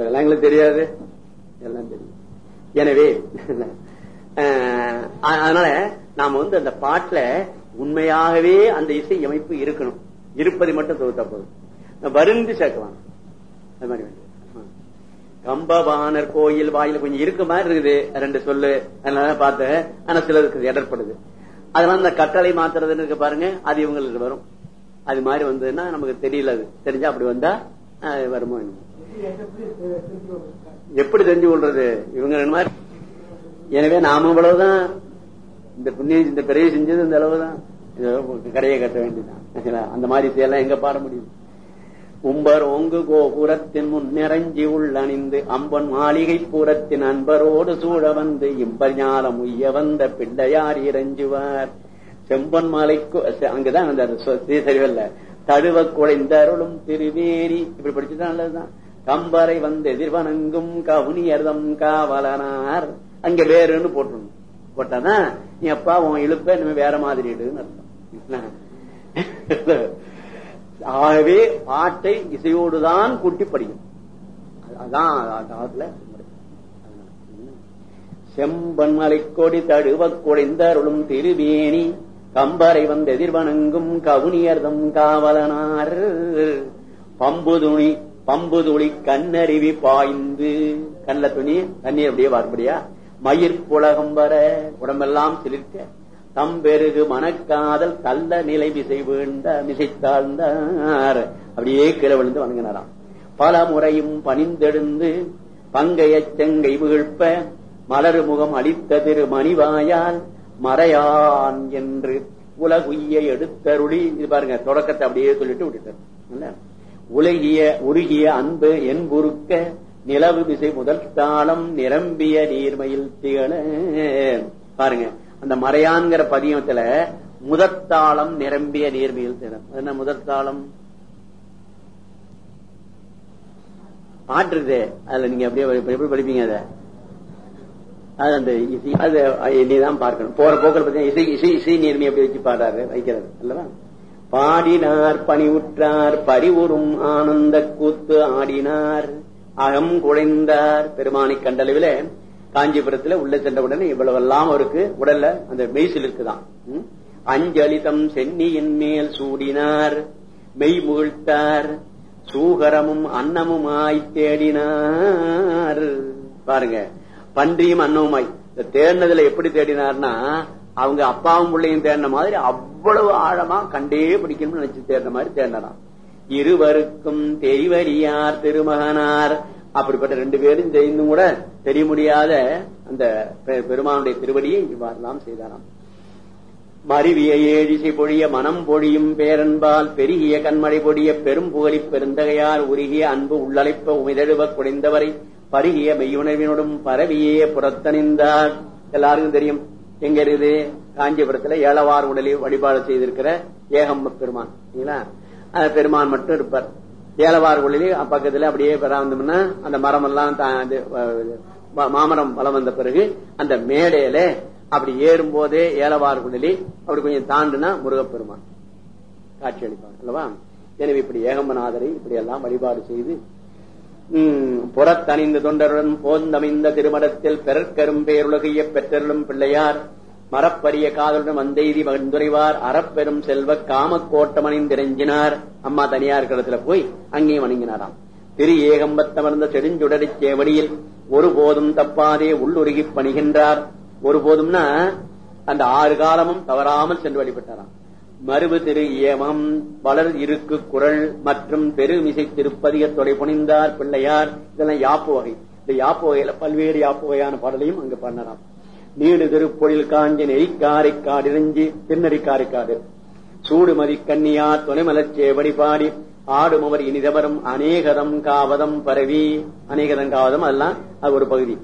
இதெல்லாம் எங்களுக்கு தெரியாது. எல்லாம் தெரியும் எனவே அதனால நாம வந்து அந்த பாட்டுல உண்மையாகவே அந்த இசை அமைப்பு இருக்கணும். இருப்பதை மட்டும் தொகுத்தா போதும். வருந்தி சேர்க்கலாம். அது மாதிரி வேண்டியது. கோயில் வாயில கொஞ்சம் இருக்க மாதிரி இருக்குது. ரெண்டு சொல்லு. அதனால பார்த்தேன். ஆனா சிலருக்கு இடர்படுது அதனால இந்த கட்டளை மாத்துறதுன்னு இருக்கு பாருங்க. அது இவங்களுக்கு வரும். அது மாதிரி வந்ததுன்னா நமக்கு தெரியல அது. தெரிஞ்சா அப்படி வந்தா வருமோ என்னமோ. எப்படி தெரிஞ்சு கொள்றது? இவங்க மாதிரி. எனவே நாம இவ்வளவுதான். இந்த புண்ணியம் இந்த பிறகு செஞ்சது இந்த அளவுதான். கடையை கரையை கட்ட வேண்டியதான் அந்த மாதிரி செய்யலாம் எங்க பாட முடியும்? உம்பர் ஓங்கு கோபுரத்தின் முன் நிறைஞ்சி உள்ளணிந்து அம்பன் மாளிகை பூரத்தின் அன்பரோடு சூழ வந்து இம்பர் ஞாலம் உய்ய வந்த பிள்ளையார் இறைஞ்சுவார். செம்பன் மாலைக்கு அங்குதான் அங்கதான் அந்த சரிவல்ல தழுவ குழைந்த அருளும் திருவேரி. இப்படி படிச்சுதான் நல்லதுதான். கம்பரை வந்து எதிர்வணங்கும் கவுனியர்தம் காவலனார். அங்க வேறுன்னு போட்டுருணும். போட்டாதான் நீ அப்பா உன் இழுப்ப இனிமே வேற மாதிரி இடுன்னு அர்த்தம். ஆகவே பாட்டை இசையோடுதான் கூட்டி படிக்கும் அதான் செம்பன் மலைக்கொடி தடுவ கொடைந்தருளும் திருவேணி கம்பரை வந்த எதிர்வணங்கும் கவுனியர்தம் காவலனார். பம்பு துணி பம்பு துளி கண்ணருவி பாய்ந்து. கண்ண துணி தண்ணீர் அப்படியே வார்படியா மயிர் புலகம் வர உடம்பெல்லாம் சிலிர்க்க. தம்பெருகு மனக்காதல் கள்ள நிலை விசை வீழ்ந்த மிசைத்தாழ்ந்தார் அப்படியே கீழே விழுந்து வணங்கினாராம். பல முறையும் பணிந்தெழுந்து பங்கைய செங்கை வீழ்ப்ப மலரு முகம் அளித்த திரு மணிவாயால் மறையான் என்று உலகுய்ய எடுத்தருளி. இது பாருங்க தொடக்கத்தை அப்படியே சொல்லிட்டு விட்டுட்டார். இல்ல? உலகிய உருகிய அன்பு என் குறுக்க நிலவு திசை முதல் தாளம் நிரம்பிய நீர்மையில் திகழ. பாருங்க அந்த மறையான்கிற பதியத்துல முதற்தாளம் நிரம்பிய நீர்மையில் திகழ. என்ன முதற்தாளம்? பாட்டு அதுல நீங்க அப்படியே எப்படி படிப்பீங்க அதை? அது அந்த இசை அது நீதான் பார்க்கணும். போற போக்கில் பார்த்தீங்கன்னா இசை இசை இசை நேர்மை எப்படி வச்சு பாடுறாரு வைக்கிறது. அல்லவா? பாடினார் பணிவுற்றார் பரிவுறும் ஆனந்த கூத்து ஆடினார். அகம் குழைந்தார். பெருமானை கண்டளவில காஞ்சிபுரத்துல உள்ள சென்றவுடனே இவ்வளவெல்லாம் அவருக்கு உடல்ல அந்த மெய்சில் இருக்குதான். அஞ்சலிதம் சென்னியின் மேல் சூடினார். மெய் முகிழ்த்தார். சூகரமும் அன்னமுமாய் தேடினார். பாருங்க பன்றியும் அன்னமுமாய். தேடினதுல எப்படி தேடினார்னா அவங்க அப்பாவும் பிள்ளையும் தேடின மாதிரி அவ்வளவு ஆழமா கண்டே பிடிக்கணும்னு நினைச்சு தேடின மாதிரி தேடினாராம் இருவருக்கும் தெரிவறியார் திருமகனார். அப்படிப்பட்ட ரெண்டு பேரும் தெரிந்தும் கூட தெரிய முடியாத அந்த பெ- பெருமானுடைய திருவடியை இவ்வாறெல்லாம் செய்தாராம். மருவிய ஏழிசை பொழிய மனம் பொழியும் பேரன்பால் பெருகிய கண்மழை பொழிய பெரும் புகழி பெருந்தகையார் உருகிய அன்பு உள்ளழைப்ப உமிதழுவ குடைந்தவரை பருகிய மெய்யுணர்வினோடும் பரவியே புறத்தணிந்தார். எல்லாருக்கும் தெரியும் எங்க இருக்குது காஞ்சிபுரத்துல ஏழவார் உடலில் வழிபாடு செய்திருக்கிற ஏகம்ப பெருமான். சரிங்களா? பெருமான் மட்டும் இருப்பார். ஏழவார் உடலில் பக்கத்துல அப்படியே பெறாந்தோம்னா அந்த மரம் எல்லாம் தா- இது, மாமரம் வளம் வந்த பிறகு அந்த மேடையில அப்படி ஏறும் போதே ஏலவார் குடலி அப்படி கொஞ்சம் தாண்டுனா முருகப்பெருமான். காட்சி அளிப்பார் அல்லவா? எனவே இப்படி ஏகம்பநாதரை இப்படி எல்லாம் வழிபாடு செய்து புறத்தணிந்து தொண்டருடன் போந்தமைந்த திருமணத்தில் பெறற்கரும் பேருலகைய பெற்றலும் பிள்ளையார் மரப்பரிய காதலுடன் வந்தெய்தி மகிழ்ந்துரைவார் அறப்பெரும் செல்வ காமக்கோட்டமணிந்திரஞ்சினார் அம்மா தனியார் இடத்துல போய் அங்கேயும் வணங்கினாராம். திரு ஏகம்பத்தமர்ந்த செடுஞ்சுடரி சேவடியில் ஒருபோதும் தப்பாதே உள்ளுருகி பணிகின்றார். ஒருபோதும்னா அந்த ஆறு காலமும் தவறாமல் சென்று வழிபட்டாராம். மறுபு திரு ஏமம் பலர் இருக்கு குரல் மற்றும் பெருமிசை திருப்பதிக தொலை புனிந்தார் பிள்ளையார். இதெல்லாம் யாப்பு வகை. இந்த யாப்பு வகையில பல்வேறு யாப்பு வகையான பாடலையும் அங்கு பண்ணலாம். நீடு திருப்பொழில் காஞ்சி நெறிக்காரை காடிரஞ்சி திருநெறிக்காரை காடு. சூடுமதி கன்னியா துணைமலச்சேவடி பாடி ஆடும் அவர் இனிதவரும் அநேகதம் காவதம் பரவி. அநேகதம் காவதம் அதெல்லாம் அது ஒரு பகுதி.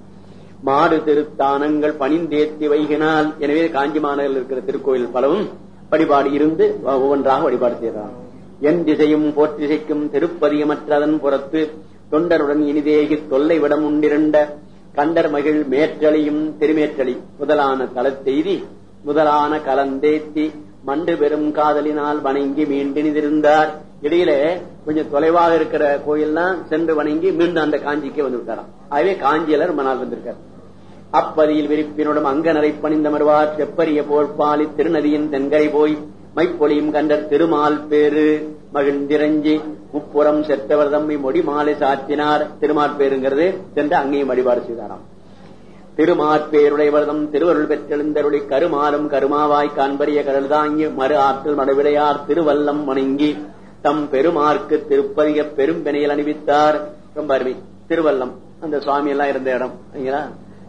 மாடு திருத்தானங்கள் பணிந்தேத்தி வைகினால். எனவே காஞ்சி மாநகரில் இருக்கிற திருக்கோயில் பலவும் வழிபாடு இருந்து ஒவ்வொன்றாக வழிபாடு செய்கிறார் என் திசையும் போற்றிசைக்கும் திருப்பதியமற்றதன் புறத்து தொண்டருடன் இனிதேகி தொல்லை விடம் உண்டிரண்ட கண்டர் மகிழ் மேற்றலியும் திருமேற்றலி முதலான தளத்தெய்தி முதலான கலந்தேத்தி மண்டு பெரும் காதலினால் வணங்கி மீண்டினிதிருந்தார் இடையில கொஞ்சம் தொலைவாக இருக்கிற கோயில்லாம் சென்று வணங்கி மீண்டும் அந்த காஞ்சிக்கே வந்து விட்டாராம். ஆகவே காஞ்சியில ரொம்ப நாள் வந்திருக்காரு அப்பதியில் விரிப்பினுடன் அங்கனரை பணிந்த மறுவார் செப்பரிய போர்ப்பாலி திருநதியின் தென்கரை போய் மைப்பொலியும் கண்ட திருமால் பேரு மகிழ்ந்திரஞ்சி முப்புறம் செத்தவர் தம்மை மொடி மாலை சாத்தினார் திருமால் பேருங்கிறது சென்று அங்கேயும் வழிபாடு செய்தாராம். திருமாற்பேருடையவர்தம் திருவருள் பெற்றெழுந்தருளி கருமாலும் கருமாவாய் காண்பரிய கடல் தாங்கி மறு ஆற்றல் மடவிடையார் திருவல்லம் வணங்கி தம் பெருமார்க்கு திருப்பதிக பெரும்பெனையில் அணிவித்தார். ரொம்ப அருமை. திருவல்லம். அந்த சுவாமி எல்லாம் இருந்த இடம். சரிங்களா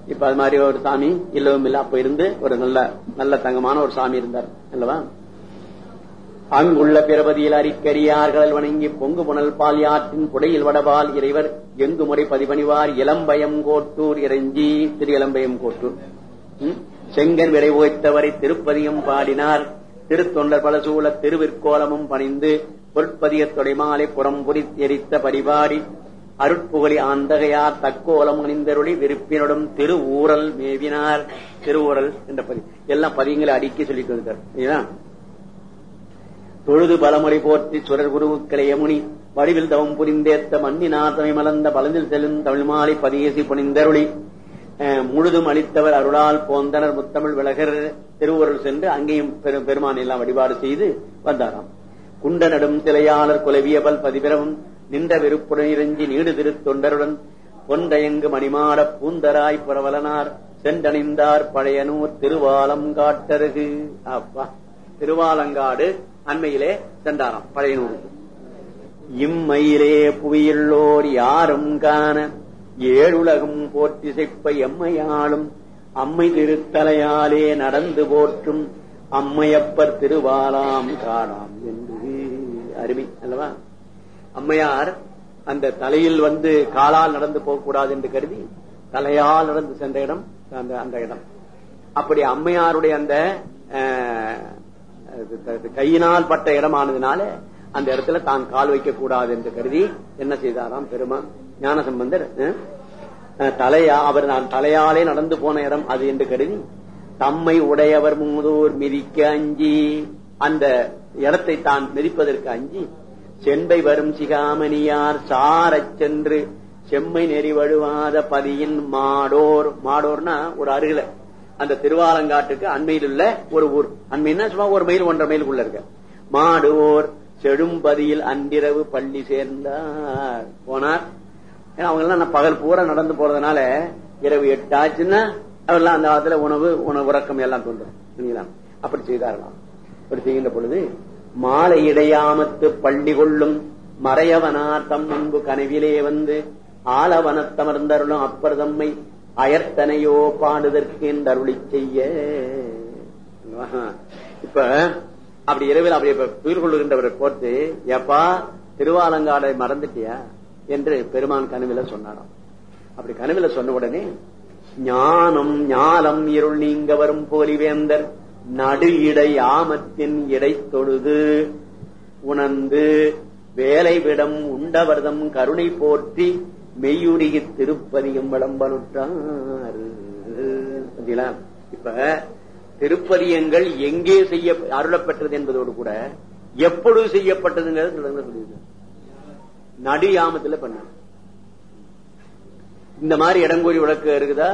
இப்ப அது மாதிரி ஒரு சாமி இல்லவும் இல்ல. அப்ப இருந்து ஒரு நல்ல நல்ல தங்கமான ஒரு சாமி இருந்தார். அல்லவா? அங்குள்ள பிரபதியில் அரிக்கரியார்கள் வணங்கி பொங்கு புனல் பால் யாற்றின் புடையில் வடபால் இறைவர் எங்கு முறை பதிபணிவார்? இளம்பயம் கோட்டூர் இறைஞ்சி திரு இளம்பயம் கோட்டூர். செங்கன் விரை ஓய்த்தவரை திருப்பதியும் பாடினார். திருத்தொண்டர் பலசூழ திருவிற்கோலமும் பணிந்து பொற்பதிய தொடைமாலை புறம்புரி எரித்த பரிபாடி அருட்புகழி ஆந்தகையார் தக்கோலம் அணிந்தருளி விருப்பினோடும் திரு ஊரல் மேவினார். திருஊரல் என்ற பதி எல்லாம் பதியங்களை அடுக்கி சொல்லிட்டு வந்தார் தொழுது பலமொழி போற்றி சுரர் குருவுக்களை யமுனி வடிவில் தவம் புரிந்தேத்த மண்ணினார் மலர்ந்த பலந்தில் செல்லும் தமிழ் மாலை பதியேசி புனிந்தருளி. அஹ், முழுதும் அளித்தவர் அருளால் போந்தனர் முத்தமிழ் விலகர். திருவுருள் சென்று அங்கேயும் பெருமானை எல்லாம் வழிபாடு செய்து வந்தாராம். குண்ட நடும் சிலையாளர் குலவியபல் பதிபிரவும் நின்ற வெறுப்புடன் இறஞ்சி நீடு திருத்தொண்டருடன் பொன்றயங்கு பூந்தராய் புரவலனார் சென்றணிந்தார் பழையனூர் திருவாலம் காட்டருகு. அப்பா திருவாலங்காடு அண்மையிலே சென்றாராம் பழையனூருக்கு இம்மையிலே புவியுள்ளோர் யாரும் காண ஏழுலகம் போற்றிசைப்ப எம்மையாளும் அம்மை திருத்தலையாலே நடந்து போற்றும் அம்மையப்பர் திருவாலாம் காணாம் என்று. அருமை அல்லவா? அம்மையார் அந்த தலையில் வந்து காலால் நடந்து போகக்கூடாது என்று கருதி தலையால் நடந்து சென்ற இடம் அந்த அந்த இடம். அப்படி அம்மையாருடைய அந்த அஹ், கையினால் பட்ட இடமானதுனால அந்த இடத்துல தான் கால் வைக்க கூடாது என்று கருதி என்ன செய்தாராம் பெருமான் ஞானசம்பந்தர் தலையா அவர் நான் தலையாலே நடந்து போன இடம் அது என்று கருதி தம்மை உடையவர் மூதூர் மிதிக்க அஞ்சி அந்த இடத்தை தான் மிதிப்பதற்கு அஞ்சி செம்பை வரும் சிகாமணியார் சாரச் சென்று செம்மை நெறி வழுவாத பதியின் மாடோர். மாடோர்னா ஒரு அருகில. அந்த திருவாலங்காட்டுக்கு அண்மையில் உள்ள ஒரு ஊர். அண்மைன்னா சும்மா ஒரு மைல் ஒன்றரை மைலுக்குள்ள இருக்க. மாடுவோர் செழும்பதியில் அன்றிரவு பள்ளி சேர்ந்தார். போனார். ஏன்னா அவங்க எல்லாம் பகல் பூரா நடந்து போறதுனால இரவு எட்டு ஆச்சுன்னா அவெல்லாம் அந்த காலத்துல உணவு உணவு உறக்கம் எல்லாம் தோன்றும். அப்படி செய்தாரலாம் அப்படி செய்கின்ற பொழுது மாலை இடையாமத்து பள்ளி கொள்ளும் மறையவனார் தம் முன்பு கனவிலே வந்து ஆலவனத்தமர்ந்தருளும் அப்பர் தம்மை அயர்த்தனையோ பாடுதற்கு என்று அருளி செய்ய இப்ப அப்படி இரவில் அப்படி இப்ப கொள்ளுகின்றவரை போட்டு எப்பா திருவாலங்காடை மறந்துட்டியா? என்று பெருமான் கனவில சொன்னாராம். அப்படி கனவில சொன்ன உடனே ஞானம் ஞாலம் இருள் நீங்க வரும் போலிவேந்தர் நடு இடை ஆமத்தின் இடை தொழுது உணர்ந்து வேலைவிடம் உண்டவர்தம் கருணை போற்றி மெய்யுருகி திருப்பதியும் விளம்பனுற்றார். இப்ப திருப்பதியங்கள் எங்கே செய்ய அருளப்பெற்றது என்பதோடு கூட எப்பொழுது செய்யப்பட்டதுங்கிறது சொல்லியிருக்காங்க நடு யாமத்துல பண்ண இந்த மாதிரி இடங்கோரி விளக்கு இருக்குதா?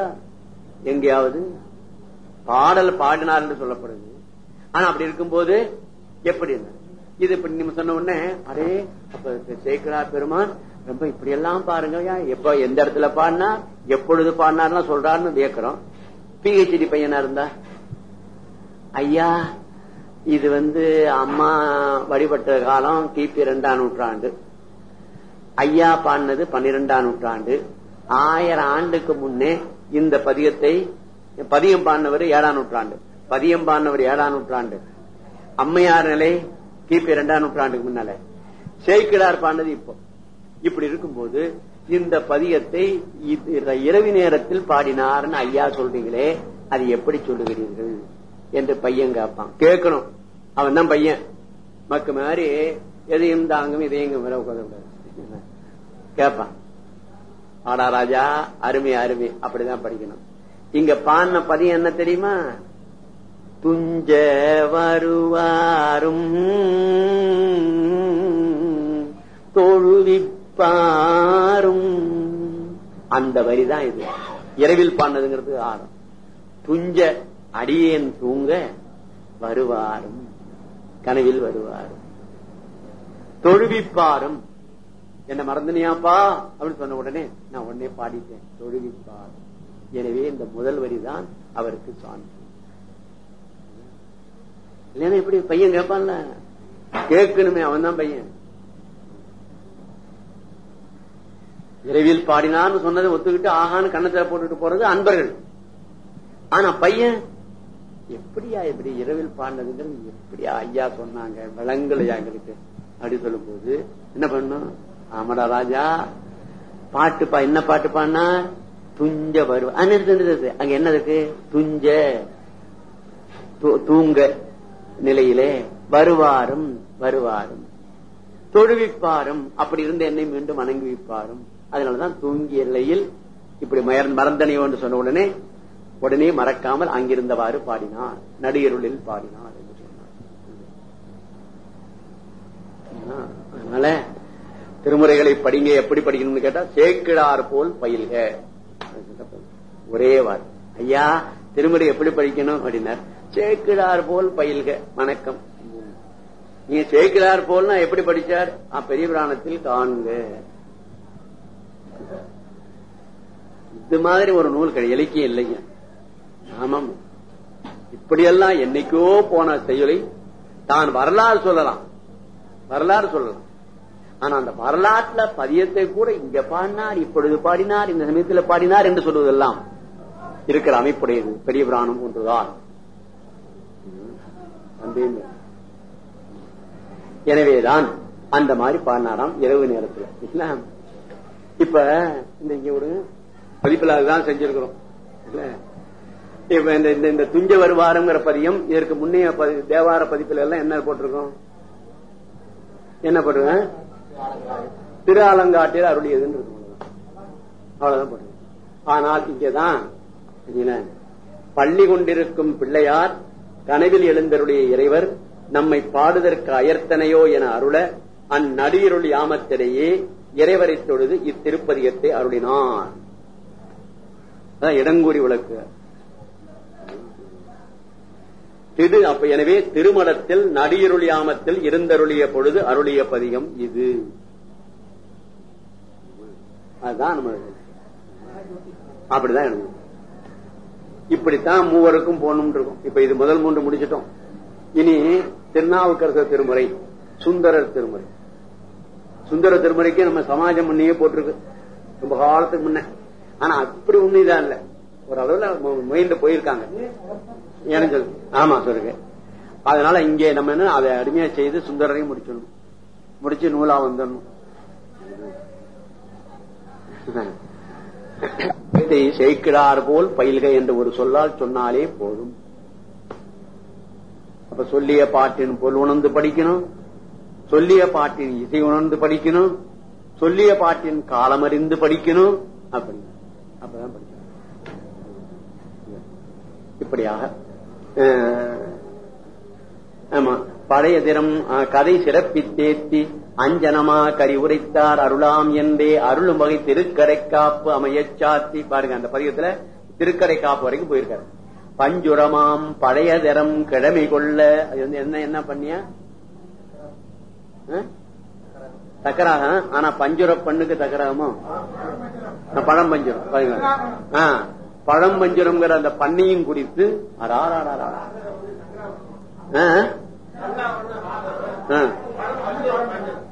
எங்கேயாவது? பாடல் பாடினார் என்று சொல்லப்படுது. ஆனா அப்படி இருக்கும்போது எப்படி இது இப்படி நீங்க சொன்ன உடனே அரே அப்ப சேக்கரா பெருமான் ரொம்ப இப்படி எல்லாம் பாருங்க ஐயா, எப்ப எந்த இடத்துல பாடினா எப்பொழுது பாடினார்னா சொல்றாருன்னு கேட்கிறோம் பிஹெச்டி பையனா இருந்தா? ஐயா இது வந்து அம்மா வழிபட்ட காலம் கிபி இரண்டாம் நூற்றாண்டு. ஐயா பாடினது பன்னிரெண்டாம் நூற்றாண்டு. ஆயிரம் ஆண்டுக்கு முன்னே இந்த பதியத்தை பதியம் பாடினவர் ஏழாம் நூற்றாண்டு. பதியம் பாடினவர் ஏழாம் நூற்றாண்டு. அம்மையார் நிலை கிபி இரண்டாம் நூற்றாண்டுக்கு முன்னால. சேக்கிடார் பாண்டது இப்போ. இப்படி இருக்கும்போது இந்த பதியத்தை இரவு நேரத்தில் பாடினார்னு ஐயா சொல்றீங்களே அது எப்படி சொல்லுகிறீர்கள்? என்று பையன் கேட்பான் கேட்கணும். அவன் தான் பையன். மக்கு மாதிரி எதையும் தாங்கும் இதையும் கேட்பான் ஆடா ராஜா அருமை அருமை. அப்படிதான் படிக்கணும். இங்க பாடின பதியம் என்ன தெரியுமா? துஞ்ச வருவாரும் தொழுவிப்பாரும். அந்த வரிதான் இது. இரவில் பாடினதுங்கிறது ஆரம் துஞ்ச அடியேன் தூங்க வருவாரும். கனவில் வருவாரும். தொழுவிப்பாரும். என்ன மறந்துனியாப்பா? அப்படின்னு சொன்ன உடனே நான் உடனே பாடிட்டேன். தொழுவிப்பாரும். எனவே இந்த முதல் வரிதான் அவருக்கு சான்று. இல்லைன்னா எப்படி பையன் கேட்பான்ல? கேட்கணுமே அவன் தான் பையன். இரவில் பாடினான்னு சொன்னதை ஒத்துக்கிட்டு ஆகான்னு கண்ணத்துல போட்டுட்டு போறது அன்பர்கள். ஆனா பையன் எப்படியா இப்படி இரவில் பாடினதுங்கிறது எப்படியா ஐயா சொன்னாங்க விளங்கலையா எங்களுக்கு அப்படி சொல்லும் போது என்ன பண்ணும் ஆமடா ராஜா பாட்டு பா என்ன பாட்டு துஞ்ச வருவா அங்க என்ன இருக்கு? துஞ்ச தூங்க நிலையிலே வருவாரும் வருவாரும். தொழுவிப்பாரும். அப்படி இருந்த என்னை மீண்டும் வணங்கி வைப்பாரும். அதனாலதான் தூங்கிய நிலையில் இப்படி மறந்தனையோ என்று சொன்ன உடனே உடனே மறக்காமல் அங்கிருந்தவாறு பாடினார். நடிகருளில் பாடினார் என்று சொன்னார். அதனால திருமுறைகளை படிங்க. எப்படி படிக்கணும்னு கேட்டா சேக்கிடார் போல் பயில்க. ஒரே வார் ஐயா திருமுறை எப்படி படிக்கணும்? அப்படின்னார். சேக்கிழார் போல் பயில்க வணக்கம். நீ சேக்கிழார் போல்னா எப்படி படிச்சார்? பெரிய புராணத்தில் காணுங்க இது மாதிரி ஒரு நூல் கிடையாது இலக்கியம் இல்லைங்க. ஆமாம். இப்படியெல்லாம் என்னைக்கோ போன செயலை தான் வரலாறு சொல்லலாம். வரலாறு சொல்லலாம். ஆனா அந்த வரலாற்றுல பதியத்தை கூட இங்க பாடினார் இப்பொழுது பாடினார் இந்த சமயத்தில் பாடினார் என்று சொல்வதெல்லாம் இருக்கிற அமைப்புடையது. பெரிய புராணம் ஒன்றுதான். எனவேதான் அந்த மாதிரி பாடினாராம் இரவு நேரத்தில். இப்ப இந்த இங்க ஒரு பதிப்பில் அதுதான் செஞ்சிருக்கிறோம். இப்ப இந்த இந்த துஞ்ச வருவாருங்கிற பதியம் இதற்கு முன்னைய தேவார பதிப்புல எல்லாம் என்ன போட்டிருக்கோம்? என்ன போட்டிருக்கேன் திரு அலங்காட்டில் அருளியதுன்னு அவ்வளவுதான் போட்டு. ஆனால் இங்கேதான் பள்ளி கொண்டிருக்கும் பிள்ளையார் கனவில் எழுந்தருடைய இறைவர் நம்மை பாடுதற்கு அயர்த்தனையோ என அருள அந்நடியருள் யாமத்திடையே இறைவரை தொழுது இத்திருப்பதியத்தை அருளினார். இடங்கூறி விளக்கு திரு அப்ப எனவே திருமடத்தில் நடிகருளியாமத்தில் இருந்தருளிய பொழுது அருளிய பதிகம் இது. அதுதான் நம்ம அப்படிதான் இப்படித்தான் மூவருக்கும் போகணும் இருக்கும். இப்ப இது முதல் மூன்று முடிச்சிட்டோம். இனி திருநாவுக்கரசர் திருமுறை சுந்தரர் திருமுறை. சுந்தர திருமுறைக்கு நம்ம சமாஜம் முன்னையே போட்டிருக்கு. ரொம்ப காலத்துக்கு முன்ன. ஆனா அப்படி உண்மைதான் இல்ல. ஓரளவுல முயன்று போயிருக்காங்க. எனக்கு ஆமா சொல்லுங்க. அதனால இங்கே நம்ம என்ன அதை அருமையா செய்து சுந்தரரையும் முடிச்சிடணும். முடிச்சு நூலா வந்துடணும். செய்கிறார் போல் பயில்க என்று ஒரு சொல்லால் சொன்னாலே போதும். அப்ப சொல்லிய பாட்டின் பொருள் உணர்ந்து படிக்கணும். சொல்லிய பாட்டின் இசை உணர்ந்து படிக்கணும். சொல்லிய பாட்டின் காலமறிந்து படிக்கணும். அப்படி. அப்பதான் படிக்கணும். இப்படியாக ஆமா பழைய தினம் கதை சிறப்பித்தேத்தி அஞ்சனமா கரி உரைத்தார் அருளாம் என்றே அருளும் வகை திருக்கரை காப்பு அமையச் சாத்தி பாருங்க அந்த பதிகத்துல திருக்கரை காப்பு வரைக்கும் போயிருக்காரு. பஞ்சுரமாம் பழைய திறம் கிழமை கொள்ள அது வந்து என்ன என்ன பண்ணியா? தக்கராக ஆனா பஞ்சுர பண்ணுக்கு தக்கராகமோ? பழம் பஞ்சுரம். பழம் பஞ்சுரம்ங்கிற அந்த பண்ணையும் குறித்து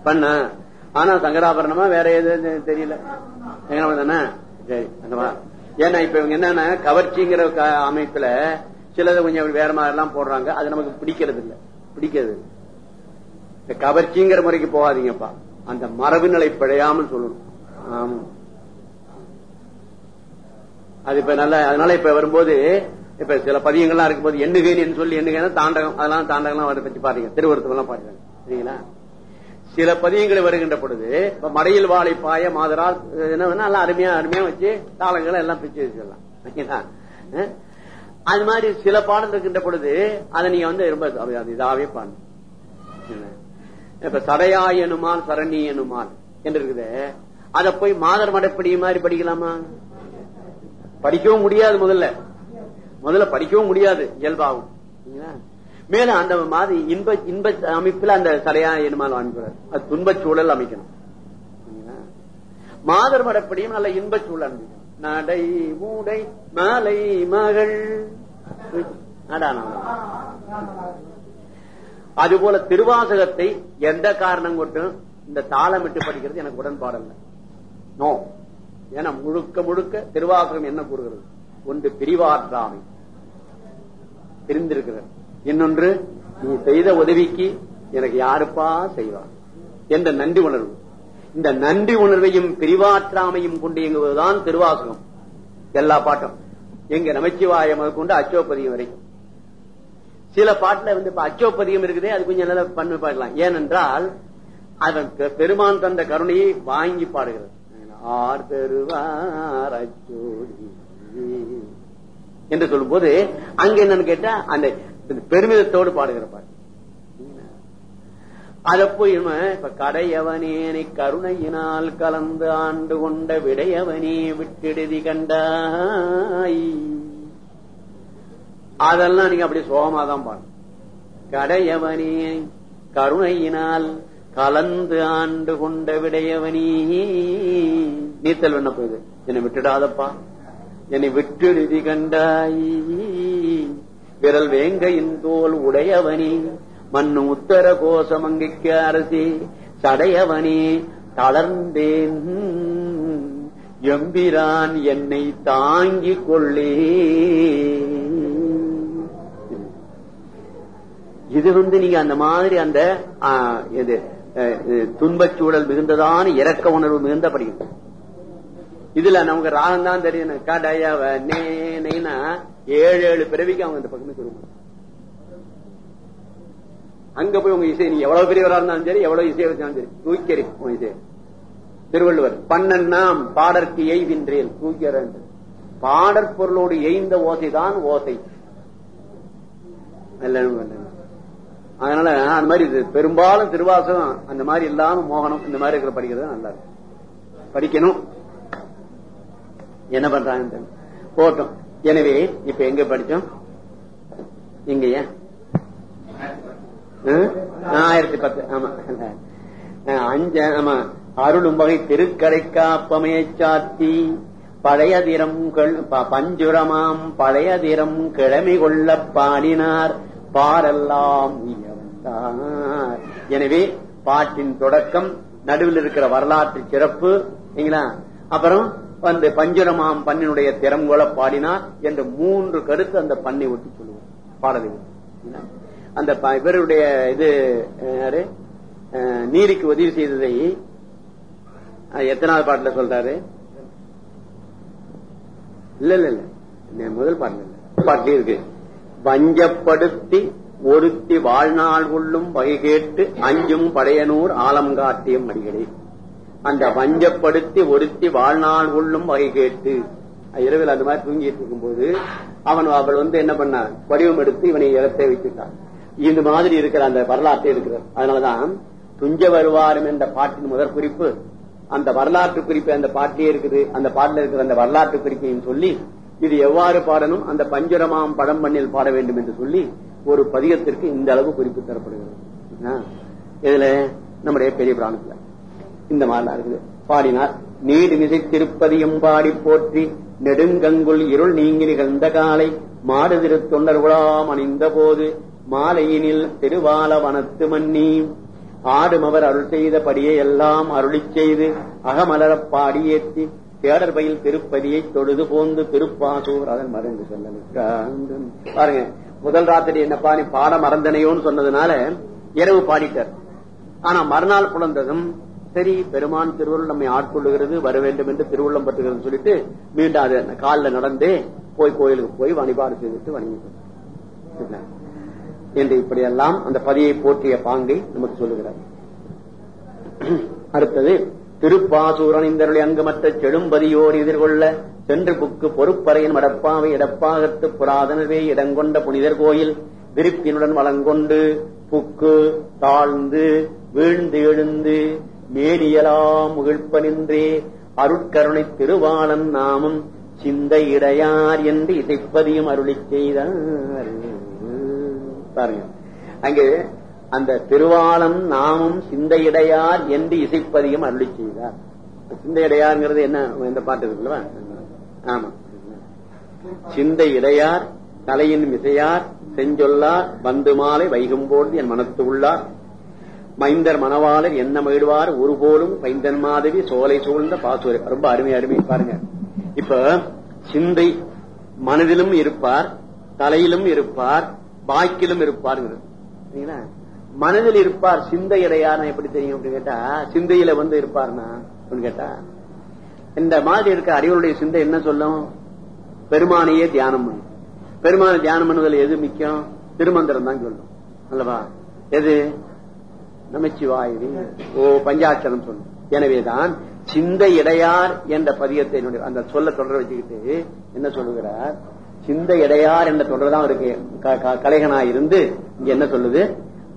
பண்ண. ஆனா சங்கராபரணமா வேற எது தெரியல. தானே? சரி ஏன்னா இப்ப இவங்க என்னன்னா கவர்ச்சிங்கிற அமைப்புல சிலதை கொஞ்சம் வேற மாதிரி எல்லாம் போடுறாங்க. அது நமக்கு பிடிக்கிறது இல்ல பிடிக்கிறது இந்த கவர்ச்சிங்கிற முறைக்கு போகாதீங்கப்பா. அந்த மரபு நிலை பிழையாமல் சொல்லணும். ஆமா. அது இப்ப நல்ல அதனால இப்ப வரும்போது இப்ப சில பதியங்கள்லாம் இருக்கும்போது எண்ணுகேன்னு சொல்லி எண்ணுகேன்னா தாண்டகம் அதெல்லாம் தாண்டகம்லாம் வர பற்றி பாருங்க. திருவருத்தம் எல்லாம் பாருங்க. சரிங்களா? சில பதியங்களை வருகின்ற பொழுது இப்ப மடையில் வாழை பாய மாதரால் என்ன நல்லா அருமையா அருமையா வச்சு தாளங்களை எல்லாம் பிச்சு வச்சிடலாம். அது மாதிரி சில பாடல் இருக்கின்ற பொழுது அதை நீங்க வந்து ரொம்ப இதாவே பாடணும் இப்ப சடையா எனுமான் சரணி எனுமான் என்று இருக்குது அத போய் மாதர் மடப்படி மாதிரி படிக்கலாமா? படிக்கவும் முடியாது முதல்ல. முதல்ல படிக்கவும் முடியாது இயல்பாகும் மேலும் அந்த மாதிரி இன்ப இன்ப அமைப்புல அந்த சரையா எனுமால் அமைக்கிறார் அது துன்பச் சூழல் அமைக்கணும். மாதர் மடப்படியும் நல்ல இன்பச் சூழல் அமைக்கணும். நடை மூடை மாலை மகள். அதுபோல திருவாசகத்தை எந்த காரணம் கொண்டும் இந்த தாளமிட்டு படிக்கிறது எனக்கு உடன்பாடு இல்லை நோ. ஏன்னா முழுக்க முழுக்க திருவாசகம் என்ன கூறுகிறது? ஒன்று பிரிவாற்றாமை தெரிந்திருக்கிறது இன்னொன்று நீ செய்த உதவிக்கு எனக்கு யாருப்பா செய்வார்? என்ற நன்றி உணர்வு. இந்த நன்றி உணர்வையும் பிரிவாற்றாமையும் கொண்டு இயங்குவதுதான் திருவாசகம். எல்லா பாட்டும். எங்க நமச்சிவாயம் முதல் கொண்டு அச்சோப்பதியம் வரைக்கும் சில பாட்டுல வந்து இப்ப அச்சோப்பதியம் இருக்குதே அது கொஞ்சம் நல்லா பண்ணி பாடலாம். ஏனென்றால் அதன் பெ- பெருமான் தந்த கருணையை வாங்கி பாடுகிறது. ஆர் பெறுவார் அச்சோடி. என்று சொல்லும்போது அங்க என்னன்னு கேட்டா அந்த பெருமிதத்தோடு பாடுகிற பாட்டு. அத போய் இப்ப கடையவனேனை கருணையினால் கலந்து ஆண்டு கொண்ட விடையவனே விட்டெடுதி கண்டாய். அதெல்லாம் நீங்க அப்படி சோகமாதான் பாடு கடையவனே கருணையினால் கலந்து ஆண்டு கொண்ட விடையவனே. நீத்தல் என்ன போகுது என்னை விட்டுடாதப்பா. என்னை விட்டுடுதி கண்டாய். விரல் வேங்கையின் தோல் உடையவனே. மண்ணு உத்தர கோசமங்கைக்கு அரசி. சடையவனே தளர்ந்தேன். எம்பிரான் என்னை தாங்கிக் கொள்ளே. இது வந்து நீங்க அந்த மாதிரி அந்த ஆ, இது துன்பச் சூழல் மிகுந்ததான இரக்க உணர்வு மிகுந்த படிக்கும் இதுல நமக்கு ராகம் தான் தெரியும் கடையவ நேனா ஏழு ஏழு பிறவிக்கு அவங்க இந்த பக்கமே அங்க போய் உங்க இசை நீ எவ்வளவு பெரியவரா இருந்தாலும் சரி எவ்வளவு இசையை வச்சாலும் சரி தூக்கறி உன் இசை திருவள்ளுவர் பன்னெண்டாம் பாடற்கு எய்தின்றேன் தூக்கிறேன் பாடற் பொருளோடு எய்ந்த ஓசைதான் ஓசை. நல்ல அதனால அந்த மாதிரி பெரும்பாலும் திருவாசகம் அந்த மாதிரி இல்லாம மோகனம் இந்த மாதிரி இருக்கிற படிக்கிறது நல்லா இருக்கும். படிக்கணும். என்ன பண்றாங்க போட்டோம். எனவே இப்ப எங்க படிச்சோம் இங்கயா? ஆயிரத்தி பத்து. ஆமா. அஞ்ச ஆமா. அருளும் வகை திருக்கரை காப்பமையை சாத்தி பழையதிரம் கொள்- ப- பஞ்சுரமாம் பழையதிரம் கிழமை கொள்ள பாடினார். பாரெல்லாம் உய்யவந்தார். எனவே பாட்டின் தொடக்கம் நடுவில் இருக்கிற வரலாற்று சிறப்பு அப்புறம் அந்த பஞ்சுரமாம் பண்ணினுடைய திறங்கொல பாடினார் என்ற மூன்று கருத்து அந்த பண்ணை ஒட்டி சொல்லுவோம். பாடலை அந்த இவருடைய இது அஹ், உதவி செய்ததை எத்தனாவது பாட்டுல சொல்றாரு? இல்ல இல்ல இல்ல. முதல் பாடல இல்ல. பாட்டிலே இருக்கு. வஞ்சப்படுத்தி ஒருத்தி வாழ்நாள் உள்ளும் வகை கேட்டு அஞ்சும் படையனூர் ஆலம் காட்டியம் அடிகளே. அந்த வஞ்சப்படுத்தி ஒருத்தி வாழ்நாள் உள்ளும் வகை கேட்டு இரவில் அந்த மாதிரி தூங்கிட்டு இருக்கும்போது அவன் அவள் வந்து என்ன பண்ண வடிவம் எடுத்து இவனை இடத்தை வைத்துட்டான். இந்த மாதிரி இருக்கிற அந்த வரலாற்றை இருக்கிறார் அதனாலதான் துஞ்ச வருவாரும் என்ற பாட்டின் முதற் குறிப்பு அந்த வரலாற்று குறிப்பு அந்த பாட்டிலே இருக்குது. அந்த பாட்டில் இருக்கிற அந்த வரலாற்று குறிப்பையும் சொல்லி இது எவ்வாறு பாடணும் அந்த பஞ்சுரமாம் படம் பண்ணில் பாட வேண்டும் என்று சொல்லி ஒரு பதிகத்திற்கு இந்த அளவு குறிப்பு தரப்படுகிறது. இதுல நம்முடைய பெரிய பிராணத்துல இந்த மாதிரிலாம் இருக்குது. பாடினார் நீடு மிசை திருப்பதியும் பாடி போற்றி நெடுங்கங்குள் இருள் நீங்கி நிகழ்ந்த காலை மாடு திரு தொண்டர் அணிந்த போது மாலையினில் திருவால வனத்து மன்னி. ஆடுமவர் அருள் செய்த படியை எல்லாம் அருளி செய்து அகமலரப் பாடியேற்றி தேடர் பயில் திருப்பதியை தொழுது போந்து திருப்பாசூர். அதன் மறைந்து சொல்லலுக்காண்டும் பாருங்க முதல் ராத்திரி என்னப்பா நீ பாட மறந்தனையோன்னு சொன்னதுனால இரவு பாடிட்டார். ஆனா மறுநாள் புலந்ததும் சரி பெருமான் திருவருள் நம்மை ஆட்கொள்ளுகிறது வர வேண்டும் என்று திருவள்ளம் பட்டுகிறது சொல்லிட்டு மீண்டும் அது காலில் நடந்தே போய் கோயிலுக்கு போய் வழிபாடு செய்துட்டு வணங்கிட்டார். என்று இப்படியெல்லாம் அந்த பதியை போற்றிய பாங்கை நமக்கு சொல்லுகிறார். அடுத்தது திருப்பாசூரன் இந்தருளி அங்குமற்ற செழும்பதியோர் எதிர்கொள்ள சென்று புக்கு பொறுப்பறையின் மடப்பாவை இடப்பாகத்து புராதனவே இடங்கொண்ட புனிதர் கோயில் விருப்பினுடன் வளங்கொண்டு புக்கு தாழ்ந்து வீழ்ந்து எழுந்து மேலியலாம் முகிழ்ப்பனின்றே அருட்கருணை திருவாளன் நாமம் சிந்தை இடையார் என்று இசைப்பதியும் அருளி செய்தார். பாருங்க. அங்கே அந்த திருவாளம் நாமும் சிந்தையிடையார் என்று இசைப்பதியும் அருளி செய்தார். சிந்தையிடையார்ங்கிறது என்ன? இந்த பாட்டு இருக்குல்லவா ஆமா. சிந்தை இடையார் தலையின் மிசையார் செஞ்சொல்லார் வந்து மாலை வைகும்போது என் மனத்து உள்ளார். மைந்தர் மணவாளர் என்ன மகிழ்வார்? ஒருபோலும் பைந்தன் மாதவி சோலை சூழ்ந்த பாசுரை. ரொம்ப அருமை அருமை. பாருங்க. இப்ப சிந்தை மனதிலும் இருப்பார் தலையிலும் இருப்பார் பாக்கிலும் இருப்பார் மனதில் இருப்பார் சிந்தை எப்படி தெரியும் அப்படின்னு கேட்டா சிந்தையில வந்து இருப்பார்னா? கேட்டா இந்த மாதிரி இருக்க அறிவருடைய சிந்தை என்ன சொல்லும்? பெருமானையே தியானம் பண்ணும் பெருமான தியானம் பண்ணுவதில் எது முக்கியம்? திருமந்திரம் தான் சொல்லும். அல்லவா? எது? நமச்சிவாயு. ஓ பஞ்சாட்சரம் சொல்லும். எனவேதான் சிந்தை இடையார் என்ற பதியத்தை அந்த சொல்ல தொடர வச்சுக்கிட்டு என்ன சொல்லுகிறார்? சிந்தை இடையார் என்ற தொடர்தான் இருக்கு. கலைகனா இருந்து இங்க என்ன சொல்லுது?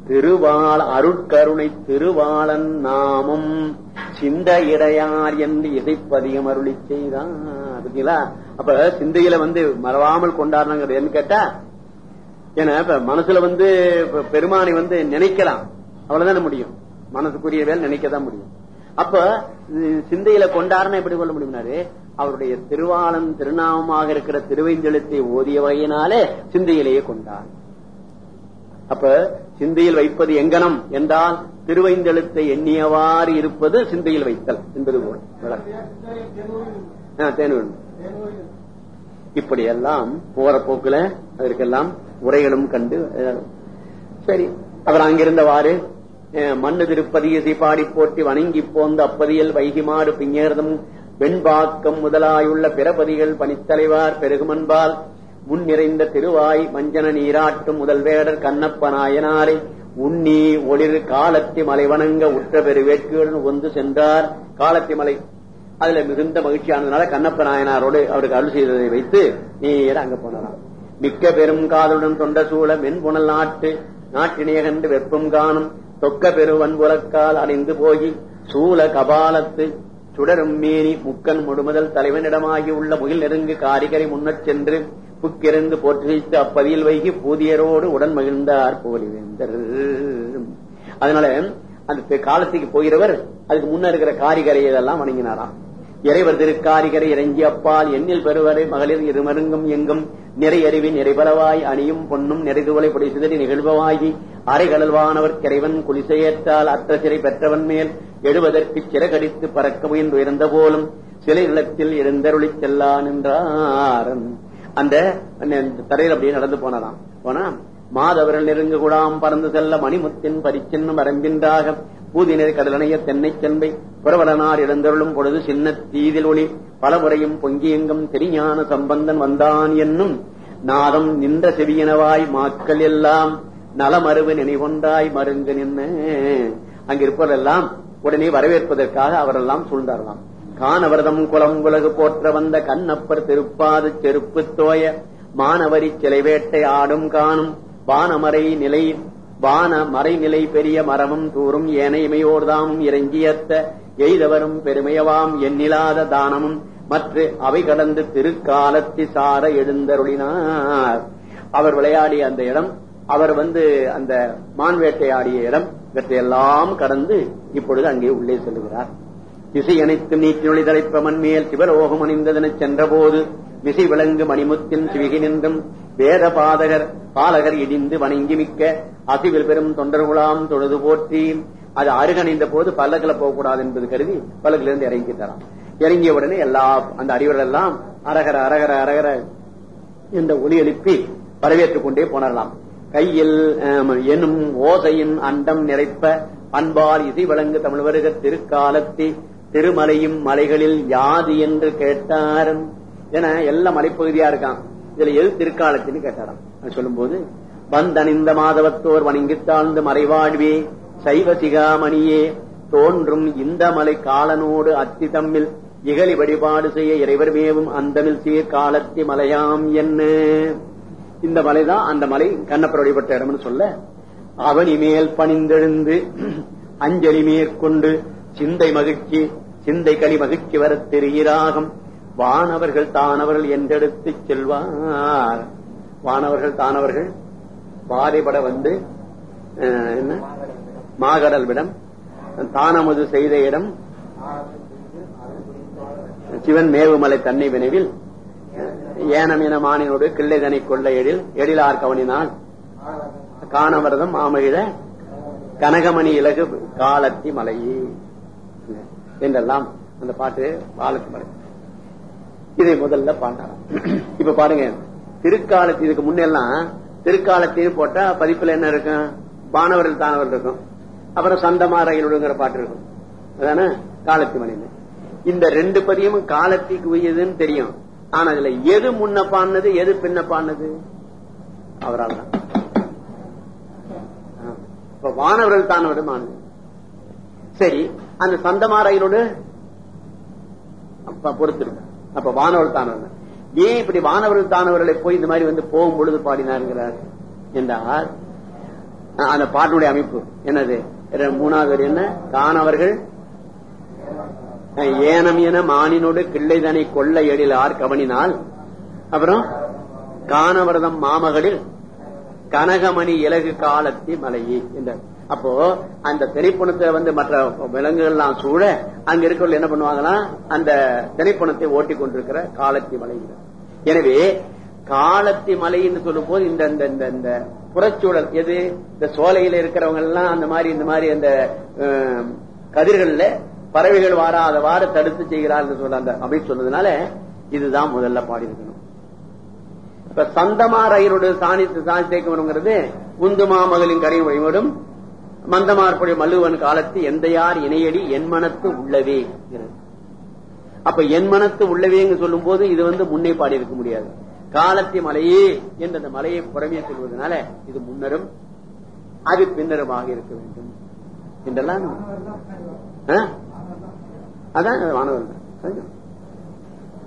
திருவாள அருட்கருணை திருவாளன் நாமம். சிந்த இடையார் என்று இசைப்பதிகம் அருளி செய்தான். பார்த்தீங்களா அப்ப சிந்தையில வந்து மறவாமல் கொண்டாடுறாங்கிறது என்ன கேட்டா ஏன்னா இப்ப மனசுல வந்து பெருமானை வந்து நினைக்கலாம். அவ்வளவுதானே முடியும். மனசுக்குரிய வேலை நினைக்கதான் முடியும். அப்ப சிந்தையில கொண்டாடுனா எப்படி கொள்ள முடியும்னாரு? அவருடைய திருவாளன் திருநாமமாக இருக்கிற திருவைந்தெழுத்தை ஓதிய வகையினாலே சிந்தையிலேயே கொண்டாடு. அப்ப சிந்தையில் வைப்பது எங்கனம் என்றால் திருவைந்தெழுத்தை எண்ணியவாறு இருப்பது சிந்தையில் வைத்தல் என்பது போல். தேனூர். இப்படி எல்லாம் போற போக்குல அதற்கெல்லாம் உரைகளும் கண்டு சரி. அவர் அங்கிருந்தவாறு மண்ணு திருப்பதியதை பாடி போட்டி வணங்கி போந்த அப்பதியில் வைகிமாறு பிஞேர்தம் வெண்பாக்கம் முதலாயுள்ள பிறபதிகள் பணித்தலைவார் பெருகுமன்பால் முன் நிறைந்த திருவாய் மஞ்சன நீராட்டும் முதல் வேடர் கண்ணப்ப நாயனாரை உண்ணி ஒளிர் காலத்தி மலை வணங்க உற்ற பெரு வேட்கையுடன் ஒன்று சென்றார். காலத்தி மலை அதுல மிகுந்த மகிழ்ச்சியானதுனால கண்ணப்ப நாயனாரோடு அவருக்கு அருள் செய்ததை வைத்து நேர அங்க போனாராம் மிக்க பெரும் காதலுடன் தொண்ட சூழ மென்புணல் நாட்டு நாட்டினேகன்று வெப்பம் காணும் தொக்க பெருவன்புலக்கால் அடைந்து போகி சூழ கபாலத்து சுடரும் மேனி முக்கன் முழுமுதல் தலைவனிடமாகி உள்ள முகில் நெருங்கு காரிகரை முன்னச் சென்று புக்கிருந்து போற்றுவித்து அப்பதியில் வைகி பூதியரோடு உடன் மகிழ்ந்தார் புகழிவேந்தர் அதனால அந்த காலத்துக்கு போகிறவர் அதுக்கு முன்ன இருக்கிற காரிகரை இதெல்லாம் வணங்கினாராம். இறைவர் திருக்காரிகரை இறங்கி அப்பால் எண்ணில் பெறுவரை மகளிர் இருமருங்கும் எங்கும் நிறை அறிவின் நிறைபலவாய் அணியும் பொன்னும் நெறிதுவலை பொடி சிதறி நிகழ்வாகி அரைகடல்வானவர் கிரைவன் குளிசையேற்றால் அற்ற சிறை பெற்றவன் மேல் எழுவதற்கு சிறகடித்து பறக்க முயன்று இருந்த போலும் சிலை நிலத்தில் எழுந்தருளி செல்லான் என்றார் அந்த தரையில் அப்படியே நடந்து போனதாம். போனா மாதவர்கள் நெருங்க கூடாம் பறந்து செல்ல மணிமுத்தின் பரிச்சின்னும் வரம்பின்றாக பூதினர் கடலணைய தென்னை சென்பை புறவரனார் இழந்தருளும் பொழுது சின்ன தீதில் ஒளி. பலமுறையும் பொங்கியெங்கும் தெரிஞான சம்பந்தன் வந்தான் என்னும். நாதம் நின்ற செவியனவாய் மாக்கள் எல்லாம். நலமருவு நினைவொன்றாய் மருங்கு நின்று. அங்கிருப்பவரெல்லாம் உடனே வரவேற்பதற்காக அவரெல்லாம் சூழ்ந்தாரலாம் காணவரதம் குளம் உலகு போற்ற வந்த கண்ணப்பர் திருப்பாது செருப்பு தோய. மானவரி சிலை வேட்டை ஆடும் காணும். வானமறை நிலை வான மறைநிலை பெரிய மரமும் தூரும் ஏனைமையோர்தாமும் இறங்கியத்த. எய்தவரும் பெருமையவாம் எண்ணிலாத தானமும். மற்ற அவை கடந்து திருக்காலத்தி சார எழுந்தருளினார். அவர் விளையாடிய அந்த இடம் அவர் வந்து அந்த மான்வேட்டை ஆடிய இடம் இவற்றையெல்லாம் கடந்து இப்பொழுது அங்கே உள்ளே செல்கிறார் திசை அனைத்து நீட்டினொளி தலைப்பமன் மேல் சிவலோகம் அணிந்ததென சென்றபோது விசை விளங்கு மணிமுத்தின் சிவிகி நின்றும். வேத பாதகர் பாலகர் இடிந்து வணங்கி மிக்க அசிவில் பெரும் தொண்டர்குலாம் தொழுது போற்றி. அது அருகணிந்த போது பல்லக்கில் போகக்கூடாது என்பது கருதி பல்லக்கிலிருந்து இறங்கிட்டாராம் இறங்கிய உடனே எல்லா அந்த அறிவர்கள் எல்லாம் அரகர அரகர அரகர என்ற ஒலி எழுப்பி வரவேற்றுக் கொண்டே போனரலாம். கையில் எனும் ஓசையின் அண்டம் நிறைப்ப அன்பால் இசை வழங்கு தமிழ் வருக திருக்காலத்தி திருமலையும் மலைகளில் யாது என்று கேட்டார் என எல்லாம் மலைப்பகுதியா இருக்கான் இதுல எது திருக்காலத்தின்னு கேட்டாராம். சொல்லும் போது வந்தனிந்த மாதவத்தோர் வணங்கி தாழ்ந்து மறைவாழ்வே சைவ சிகாமணியே தோன்றும் இந்த மலை காலனோடு அத்தி தம்மில் இகழி வழிபாடு செய்ய இறைவர் மேவும் அந்தமில் சீர் காலத்தி மலையாம் என்ன இந்த மலைதான் அந்த மலை கண்ணப்பர் வழிபட்ட இடம்னு சொல்ல அவனி மேல் பணிந்தெழுந்து அஞ்சலி மேற்கொண்டு சிந்தை மகிழ்ச்சி சிந்தை களி மகிழ்ச்சி வர தெரிகிறாகம். வானவர்கள் தானவர்கள் என்றெடுத்து செல்வார். வானவர்கள் தானவர்கள் பாதைபட வந்து என்ன? மாகடல் விடம் தானமது செய்த இடம். சிவன் மேவுமலை தன்னை வினைவில் ஏனமின மானினோடு கிள்ளைதனை கொள்ள எழில் எழிலார் கவனினால். காணவரதம் ஆமகிழ கனகமணி இலகு காலத்தி மலையே. என்றெல்லாம் அந்த பாட்டு காலத்தி மலை இதை முதல்ல பாண்டாராம் இப்ப பாருங்க திருக்காலத்தி இதுக்கு முன்னெல்லாம் திருக்காலத்தையும் போட்டா பதிப்புல என்ன இருக்கும்? பானவர்கள் தானவர்கள் இருக்கும். அப்புறம் சந்தமா ரயிலுங்கிற பாட்டு இருக்கும். அதான? காலத்தி மலைன்னு இந்த ரெண்டு பதியும் காலத்திக்கு உரியதுன்னு தெரியும். ஆனா இதுல எது முன்ன பாடினது எது பின்ன பாடினது? அவரால் தான். இப்ப வானவர்கள் தானவரும் ஆனது சரி அந்த சந்தமா ரயிலோடு அப்ப பொறுத்திருக்கு அப்ப தானவர்கள் ஏன் இப்படி வானவர்கள் தானவர்களை போய் இந்த மாதிரி வந்து போகும் பொழுது பாடினாருங்கிறார் என்றால் அந்த பாட்டுடைய அமைப்பு என்னது? மூணாவது என்ன? தானவர்கள் அஹ், ஏனம் என மானினோடு கிள்ளைதனை கொள்ள எழிலார் கவனினால். அப்புறம் காணவரதம் மாமகளில் கனகமணி இலகு காலத்தி மலையே என்றார். அப்போ அந்த திரைப்பணத்தை வந்து மற்ற விலங்குகள்லாம் சூழ அங்க இருக்கிற என்ன பண்ணுவாங்கன்னா அந்த திரைப்பணத்தை ஓட்டி கொண்டிருக்கிற காலத்தி மலைங்கிறார் எனவே காலத்தி மலைன்னு சொல்லும் போது இந்த இந்த இந்த புறச்சூழல் எது? இந்த சோலையில இருக்கிறவங்க எல்லாம் அந்த மாதிரி இந்த மாதிரி அந்த கதிர்கள்ல பறவைகள் வாராத வார தடுத்து செய்கிறார் சொல்ல அந்த அமைப்பு சொன்னதுனால இதுதான் முதல்ல பாடி இருக்கணும் இப்ப சந்தமா ரயிலோடு சாணி சாணி தேக்கணுங்கிறது உந்துமா மகளின் கரை வழிபடும் மந்தமார்புடைய மல்லுவன் காலத்து எந்த யார் இணையடி என் மனத்து உள்ளவே. அப்ப என் மனத்து உள்ளவேங்க சொல்லும் போது இது வந்து முன்னே பாடி இருக்க முடியாது. காலத்தி மலையே என்ற அந்த மலையை புறமே சொல்வதனால இது முன்னரும் அது பின்னருமாக இருக்க வேண்டும். என்றெல்லாம் அதான் மாணவர்கள்.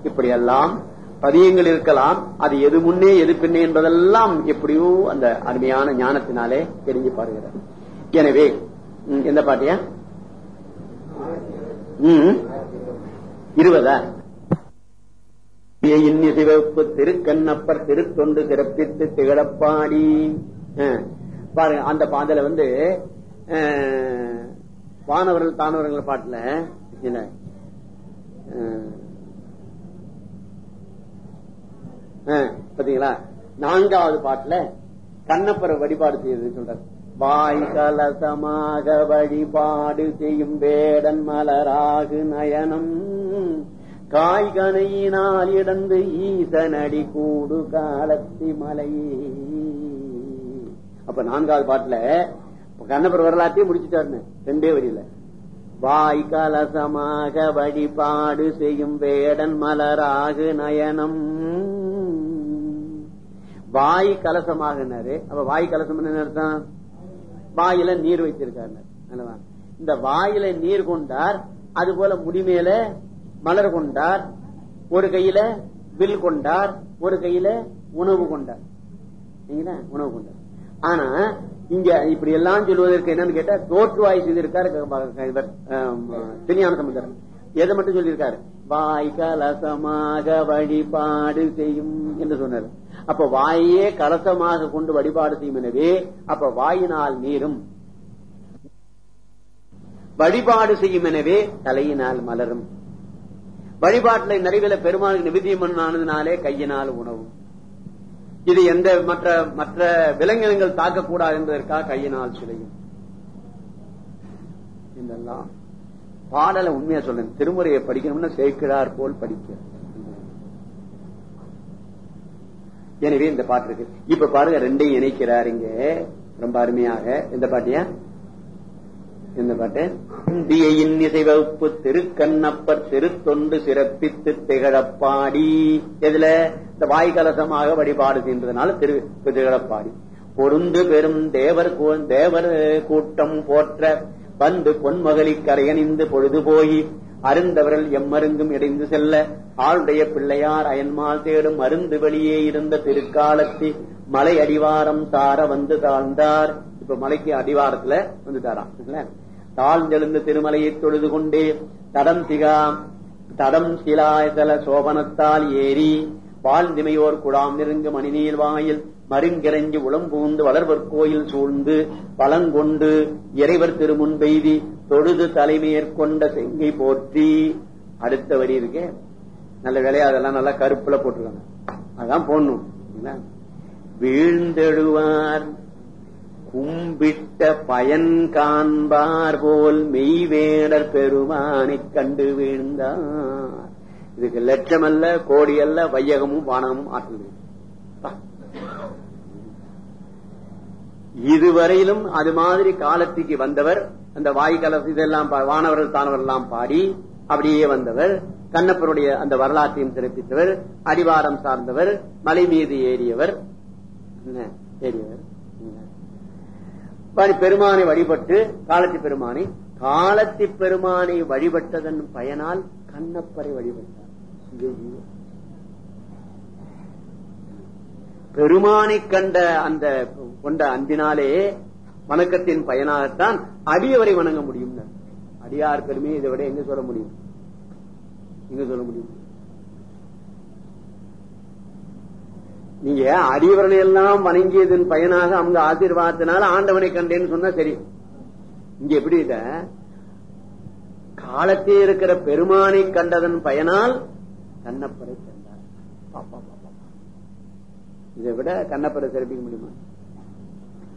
இப்படியெல்லாம் பதியங்கள் இருக்கலாம் அது எது முன்னே எது பின்னே என்பதெல்லாம் எப்படியோ அந்த அருமையான ஞானத்தினாலே தெரிஞ்சு பாருகிறார். எனவே எந்த பாட்டியா? இருபதா? இன்னி சிவப்பு திருக்கண்ணப்பர் திருத்தொண்டு சிறப்பித்து திகழப்பாடி. பாருங்க அந்த பாதல வந்து வானவர்கள் தானவர்கள் பாட்டுல என்ன? பாத்தீங்களா? நான்காவது பாட்டுல கண்ணப்பரை வழிபாடு செய்யறது சொல்றாரு. வாய்கலசமாக வழிபாடு செய்யும் வேடன் மலராகு நயனம். காய்கனையினால் இடந்து ஈசனடி கூடு காலத்தி மலையே அப்ப நான்காவது பாட்டுல கண்ணப்பர் வரலாற்றையும் முடிச்சுட்டாருன்னு ரெண்டே வரியில. வாய் கலசமாக வழிபாடு செய்யும் வேடன் மலராகு நயனம். வாய் கலசமாகனாரு. அப்ப வாய் கலசம் என்ன அர்த்தம்? வாயில நீர் வைத்திருக்காரு. இந்த வாயில நீர் கொண்டார் அது போல முடிமேல மலர் கொண்டார் ஒரு கையில வில் கொண்டார் ஒரு கையில உணவு கொண்டார். சரிங்களா? உணவு கொண்டார். ஆனா இங்க இப்படி எல்லாம் சொல்வதற்கு என்னன்னு கேட்டா தோற்றுவாய் செய்திருக்காரு இவர் திருஞான சமுதரன் எதை மட்டும் சொல்லியிருக்காரு? வாய் கலசமாக வழிபாடு செய்யும் என்று சொன்னார். அப்ப வாயே கலசமாக கொண்டு வழிபாடு செய்யும் எனவே அப்ப வாயினால் நீரும். வழிபாடு செய்யும் எனவே தலையினால் மலரும். வழிபாட்டில் நிறைவேற பெருமாளுக்கு நிபதியம் ஆனதுனாலே கையினால் உணவும். இது எந்த மற்ற மற்ற விலங்கினங்கள் தாக்கக்கூடாது என்பதற்காக கையினால் சிலையும். இதெல்லாம். பாடலை உண்மையா சொல்லுங்க. திருமுறையை படிக்கணும்னா சேர்க்கிறார் போல் படிக்கிறார். எனவே இந்த பாட்டு இருக்கு. இப்ப பாருங்க ரெண்டையும் இணைக்கிறார் இங்க ரொம்ப அருமையாக. இந்த பாட்டியா? இந்த பாட்டு. இந்தியின் இசை வகுப்பு திருக்கண்ணப்பர் திருத்தொண்டு சிறப்பித்து திகழப்பாடி. எதுல? இந்த வாய்கலசமாக வழிபாடு செய்ததுனால திரு திகழப்பாடி. பொருந்து பெரும் தேவர் கூ- தேவர் கூட்டம் போற்ற வந்து பொன்மகளி கரையணிந்து பொழுது போய் அருந்தவர்கள் எம்மருங்கும் இடைந்து செல்ல. ஆளுடைய பிள்ளையார் அயன்மால் தேடும் அருந்து வெளியே இருந்த திருக்காலத்தி மலை அடிவாரம் தார வந்து தாழ்ந்தார். இப்ப மலைக்கு அடிவாரத்துல வந்துட்டாராம் இல்ல? தாழ்ந்தெழுந்த திருமலையை தொழுது கொண்டே தடம் திகா தடம் சிலாயதல சோபனத்தால் ஏறி வாழ்ந்திமையோர் குழாம் நெருங்கு மணிநீர் வாயில் மருங்கிரஞ்சி உளம்பூந்து வளர்வர் கோயில் சூழ்ந்து பலங்கொண்டு இறைவர் திருமுன் பெய்தி தொழுது தலைமையேற்கொண்ட செங்கை போற்றி. அடுத்த வரி இருக்கேன் நல்ல வேலையா அதெல்லாம் நல்லா கருப்புல போட்டிருக்காங்க. அதான் போடணும் வீழ்ந்தெழுவார் கும்பிட்ட பயன் காண்பார் போல் மெய்வேடர் பெருமானை கண்டு வீழ்ந்தார். இதுக்கு லட்சம் அல்ல கோடி அல்ல வையகமும் வானகமும் ஆற்றல். இதுவரையிலும் அது மாதிரி காலத்துக்கு வந்தவர் அந்த வாய்க்கலசு இதெல்லாம் பா- வானவர்கள் தானவர்கள் எல்லாம் பாடி அப்படியே வந்தவர். கண்ணப்பருடைய அந்த வரலாற்றையும் சிறப்பித்தவர் அடிவாரம் சார்ந்தவர் மலை மீது ஏறியவர். ஏறியவர். பெருமானை வழிபட்டு காலத்தி பெருமானை காலத்தி பெருமானை வழிபட்டதன் பயனால் கண்ணப்பரை வழிபட்டார். பெருமானை கண்ட அந்த கொண்ட அன்பினாலே வணக்கத்தின் பயனாகத்தான் அடியவரை வணங்க முடியும் அடியார் பெருமையை இதை விட எங்க சொல்ல முடியும்? இங்க சொல்ல முடியும். நீங்க அறிவரனை எல்லாம் வணங்கியதன் பயனாக அவங்க ஆசீர்வாதத்தினால ஆண்டவனை கண்டேன்னு சொன்னா சரி. இங்க எப்படி இல்ல காலத்தே இருக்கிற பெருமானை கண்டதன் பயனால் கண்ணப்பரை கண்டார் பாப்பா பாப்பா இதை விட கண்ணப்பரை சிறப்பிக்க முடியுமா?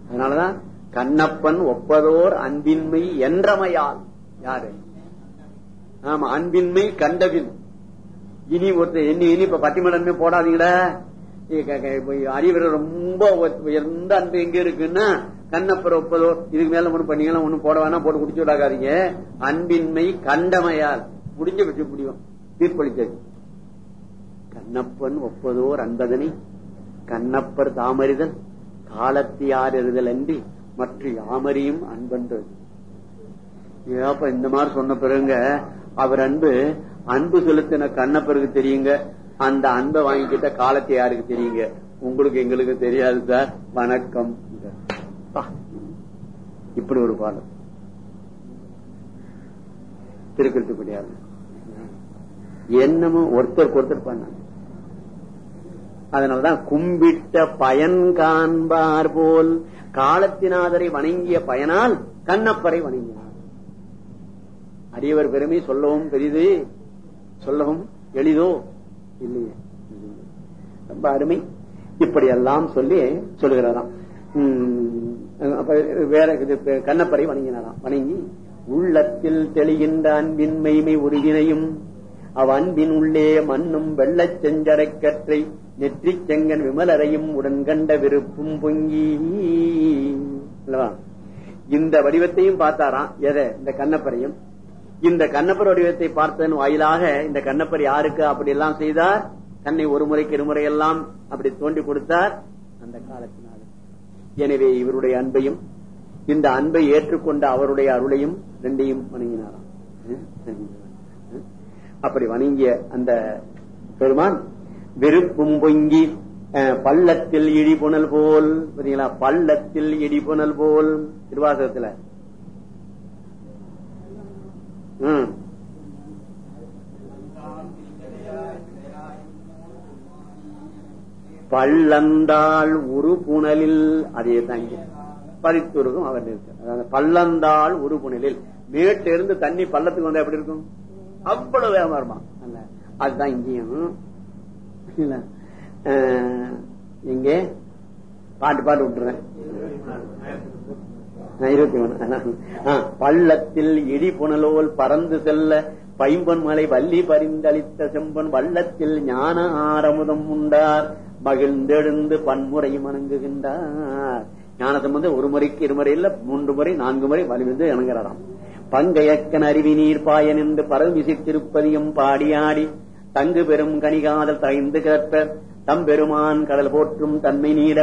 அதனாலதான் கண்ணப்பன் ஒப்பதோர் அன்பின்மை என்றமையால். யாரு? ஆமா அன்பின்மை கண்டபின். இனி ஒருத்தர் இனி இனி இப்ப பட்டிமடமே போடாதீங்களா அறிவுரை ரொம்ப உயர்ந்த அன்பு எங்க இருக்குன்னா கண்ணப்பர் ஒப்பதோ இதுக்கு மேல ஒண்ணு பண்ணீங்கன்னா ஒண்ணு போட வேணா போட்டு குடிச்சு விடாக்காதீங்க அன்பின்மை கண்டமையால். முடிஞ்ச பெற்று முடியும். தீர்ப்பளித்தது. கண்ணப்பன் ஒப்பதோர் அன்பதனை கண்ணப்பர் தாமறிதல் காலத்தியார் எறுதல் அன்றி மற்ற யாமரியும் அன்பன்றது ஏப்ப இந்த மாதிரி சொன்ன பிறகு அவர் அன்பு அன்பு செலுத்தின கண்ணப்பருக்கு தெரியுங்க. அந்த அன்பை வாங்கிக்கிட்ட காலத்தை யாருக்கு தெரியுங்க? உங்களுக்கு எங்களுக்கு தெரியாது சார். வணக்கம். இப்படி ஒரு பாடம் திருக்கெழுத்துப்படியாது என்னமோ ஒருத்தருக்கு ஒருத்தர் பண்ணாங்க அதனாலதான் கும்பிட்ட பயன் காண்பார் போல் காலத்தினாதரை வணங்கிய பயனால் கண்ணப்பரை வணங்கினார். அரியவர் பெருமை சொல்லவும் பெரிது சொல்லவும் எளிதோ? இல்லையே. ரொம்ப அருமை. இப்படி எல்லாம் சொல்லி சொல்லுகிறாராம் உம், வேற இது கண்ணப்பறை வணங்கினாராம். வணங்கி உள்ளத்தில் தெளிகின்ற அன்பின் மெய்மை உருகினையும் அவ் அன்பின் உள்ளே மண்ணும் வெள்ளச் செஞ்சடைக்கற்றை நெற்றிச் செங்கன் விமலரையும் உடன் கண்ட விருப்பும் பொங்கி. இந்த வடிவத்தையும் பார்த்தாராம். எதை? இந்த கண்ணப்பறையும். இந்த கண்ணப்பர் வடிவத்தை பார்த்ததன் வாயிலாக இந்த கண்ணப்பர் யாருக்கு அப்படி எல்லாம் செய்தார்? தன்னை ஒரு முறைக்கு இருமுறை எல்லாம் அப்படி தோண்டி கொடுத்தார். அந்த காலத்தினால. எனவே இவருடைய அன்பையும் இந்த அன்பை ஏற்றுக்கொண்ட அவருடைய அருளையும் ரெண்டையும் வணங்கினாராம். அப்படி வணங்கிய அந்த பெருமான் வெறுப்பும் பொங்கி அஹ், பள்ளத்தில் இடிபுணல் போல் பாத்தீங்களா பள்ளத்தில் இடிபுணல் போல் திருவாசகத்துல பள்ளந்தாள் ஒரு புனலில் அதே தாங்க பறித்துருக்கும் அவர் இருக்கு பள்ளந்தாள் ஒரு புனலில். மேட்டிலிருந்து தண்ணி பள்ளத்துக்கு வந்தா எப்படி இருக்கும்? அவ்வளவு வேகமா இருப்பான் அல்ல அதுதான் இங்கேயும். இங்கே. பாட்டு பாட்டு விட்டுறேன். இருபத்தி மூணு பள்ளத்தில் இடி புனலோல் பறந்து செல்ல பைம்பன் மலை வள்ளி பரிந்தளித்த செம்பன் வள்ளத்தில் ஞான ஆரமுதம் உண்டார். மகிழ்ந்தெழுந்து பன்முறை வணங்குகின்றார் ஞானசம் வந்து ஒரு முறைக்கு இருமுறை இல்ல மூன்று முறை நான்கு முறை வலிமிருந்து இணங்குறாராம் பங்கையக்கன் அருவி நீர் பாய நின்று பரவிசி திருப்பதியும் பாடியாடி தங்கு பெரும் கனிகாதல் தகைந்து கிடப்ப தம்பெருமான் கடல் போற்றும் தன்மை நீட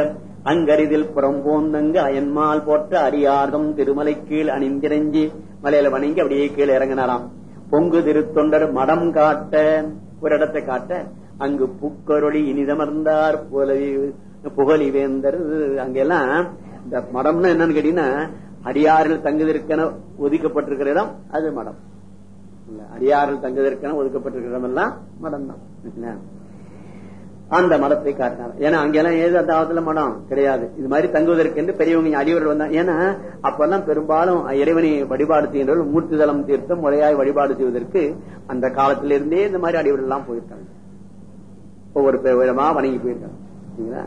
அங்கரிதில் புறம் போந்தங்கு அயன்மால் போற்ற அரியார்தம் திருமலை கீழ் அணிந்திரஞ்சி மலையில வணங்கி அப்படியே கீழே இறங்கினாராம். பொங்கு திருத்தொண்டர் மடம் காட்ட ஒரு இடத்தை காட்ட அங்கு புக்கரொளி இனிதமர்ந்தார் புகழி புகழி வேந்தர். அங்கெல்லாம் இந்த மடம்னா என்னன்னு கேட்டீங்கன்னா அடியாரில் தங்குவதற்கென ஒதுக்கப்பட்டிருக்கிற இடம் அது மடம். அடியாரில் தங்குவதற்கென ஒதுக்கப்பட்டிருக்கிற இடம் எல்லாம் மடம் தான் அந்த மடத்தை காட்டினார். ஏன்னா அங்கெல்லாம் ஏது அந்த காலத்துல மடம். கிடையாது. இது மாதிரி தங்குவதற்கு என்று பெரியவங்க அடியவர்கள் வந்தாங்க. ஏன்னா அப்பெல்லாம் பெரும்பாலும் இறைவனை வழிபாடு செய்கின்றவர்கள் மூர்த்திதளம் தீர்த்தம் முறையாய் வழிபாடு செய்வதற்கு அந்த காலத்திலிருந்தே இந்த மாதிரி அடியவர்கள் எல்லாம் போயிருக்காங்க. ஒவ்வொரு விதமா வணங்கி போயிருக்காங்க. சரிங்களா?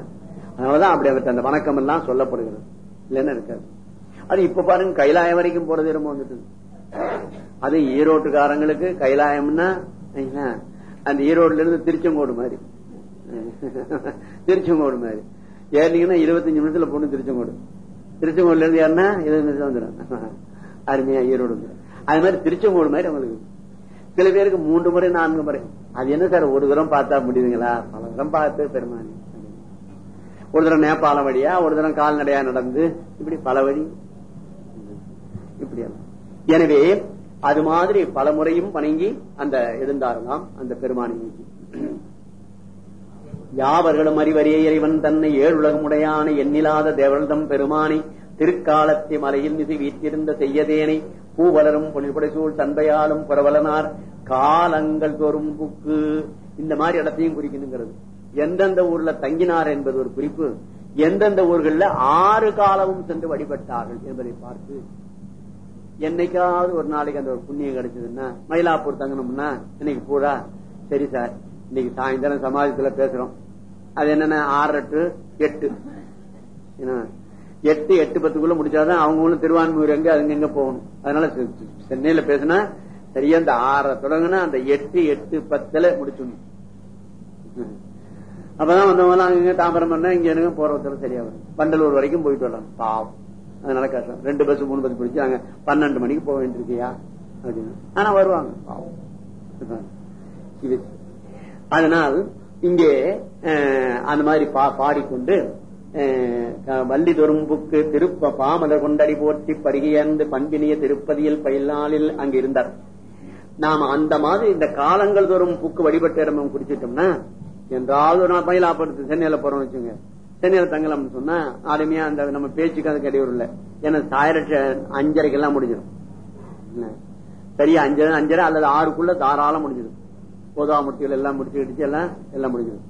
அதனாலதான் அப்படி அவருக்கு அந்த வணக்கம் எல்லாம் சொல்லப்படுகிறது. இல்லைன்னு இருக்காது. அது இப்ப பாருங்க கைலாயம் வரைக்கும் போறது ரொம்ப வந்துட்டு அது ஈரோட்டுக்காரங்களுக்கு கைலாயம்னா அந்த ஈரோடுல இருந்து திருச்செங்கோடு மாதிரி. திருச்செங்கோடு மாதிரி. ஏறினீங்கன்னா இருபத்தஞ்சு நிமிஷத்துல பொண்ணு திருச்செங்கோடு. திருச்செங்கோடுல இருந்து ஏறினா இருபது நிமிஷம் வந்துடும். அருமையா ஈரோடு வந்துடும் அது மாதிரி திருச்செங்கோடு மாதிரி அவங்களுக்கு. சில பேருக்கு மூன்று முறை நான்கு முறை. அது என்ன சார் ஒரு தரம் பார்த்தா முடியுதுங்களா? பல தரம் பார்த்து பெருமானி. ஒரு தரம் நேபாளம் வழியா ஒரு தரம் கால்நடையா நடந்து. இப்படி பல வழி. இப்படி எனவே அது மாதிரி பல முறையும் வணங்கி அந்த இருந்தாரலாம் அந்த பெருமானை யாவர்களும் அறிவரே இறைவன் தன்னை ஏழுலகமுடையான எண்ணிலாத தேவர்தம் பெருமானை திருக்காலத்தி மலையில் மிசி வீற்றிருந்த செய்யதேனை பூவலரும் பொழில்படைசூழ் தன்மையாலும் புறவலனார் காலங்கள் தோறும் புக்கு. இந்த மாதிரி இடத்தையும் குறிக்கணுங்கிறது. எந்தெந்த ஊர்ல தங்கினார் என்பது ஒரு குறிப்பு. எந்தெந்த ஊர்கள்ல ஆறு காலமும் சென்று வழிபட்டார்கள் என்பதை பார்த்து என்னைக்காவது ஒரு நாளைக்கு அந்த ஒரு புண்ணியம் கிடைச்சதுன்னா மயிலாப்பூர் தங்கணும்னா இன்னைக்கு பூரா சரி சார் இன்னைக்கு சாயந்தரம் சமாஜத்துல பேசுறோம். அது என்னன்னா ஆறு டு எட்டு. எட்டு எட்டு பத்துக்குள்ள முடிச்சாதான் அவங்களும் திருவான்மூர் எங்க அங்க எங்க போகணும். அதனால சென்னையில பேசினா சரியா அந்த ஆற தொடங்கினா அந்த எட்டு எட்டு பத்துல முடிச்சுடணும். அப்பதான் வந்தவங்க அங்க தாம்பரம் பண்ணா இங்க எனக்கு போறவத்துல சரியா வரும் பண்டலூர் வரைக்கும் போயிட்டு வரலாம். பாவம். அதனால கஷ்டம். ரெண்டு பஸ் மூணு பஸ் பிடிச்சு அங்க பன்னெண்டு மணிக்கு போக வேண்டியிருக்கியா? அப்படின்னு. ஆனா வருவாங்க. பாவம். இது அதனால் இங்கே அந்த மாதிரி பா- பாடிக்கொண்டு அஹ், வள்ளி தொரும்புக்கு திருப்ப பாமலர் கொண்டடி போட்டி பருகியந்து பண்பினிய திருப்பதியில் பயிலாளில் அங்க இருந்தார் நாம அந்த மாதிரி இந்த காலங்கள் தோறும் புக்கு வழிபட்ட இடம் குறிச்சிட்டோம்னா என்றாவது ஒரு நாள் மயிலாப்படுத்து சென்னையில போறோம்னு வச்சுங்க சென்னையில தங்கலாம்னு சொன்னா அருமையா அந்த நம்ம பேச்சுக்கு அது கிடையாது இல்ல. ஏன்னா சாயிரட்டு அஞ்சரைக்கு எல்லாம் முடிஞ்சிடும் சரியா அஞ்சரை அஞ்சரை அல்லது ஆறுக்குள்ள தாராளம் முடிஞ்சிடும். பொதுவாமூர்த்திகள் எல்லாம் முடிச்சு கிடிச்சு எல்லாம் எல்லாம் முடிஞ்சிடும்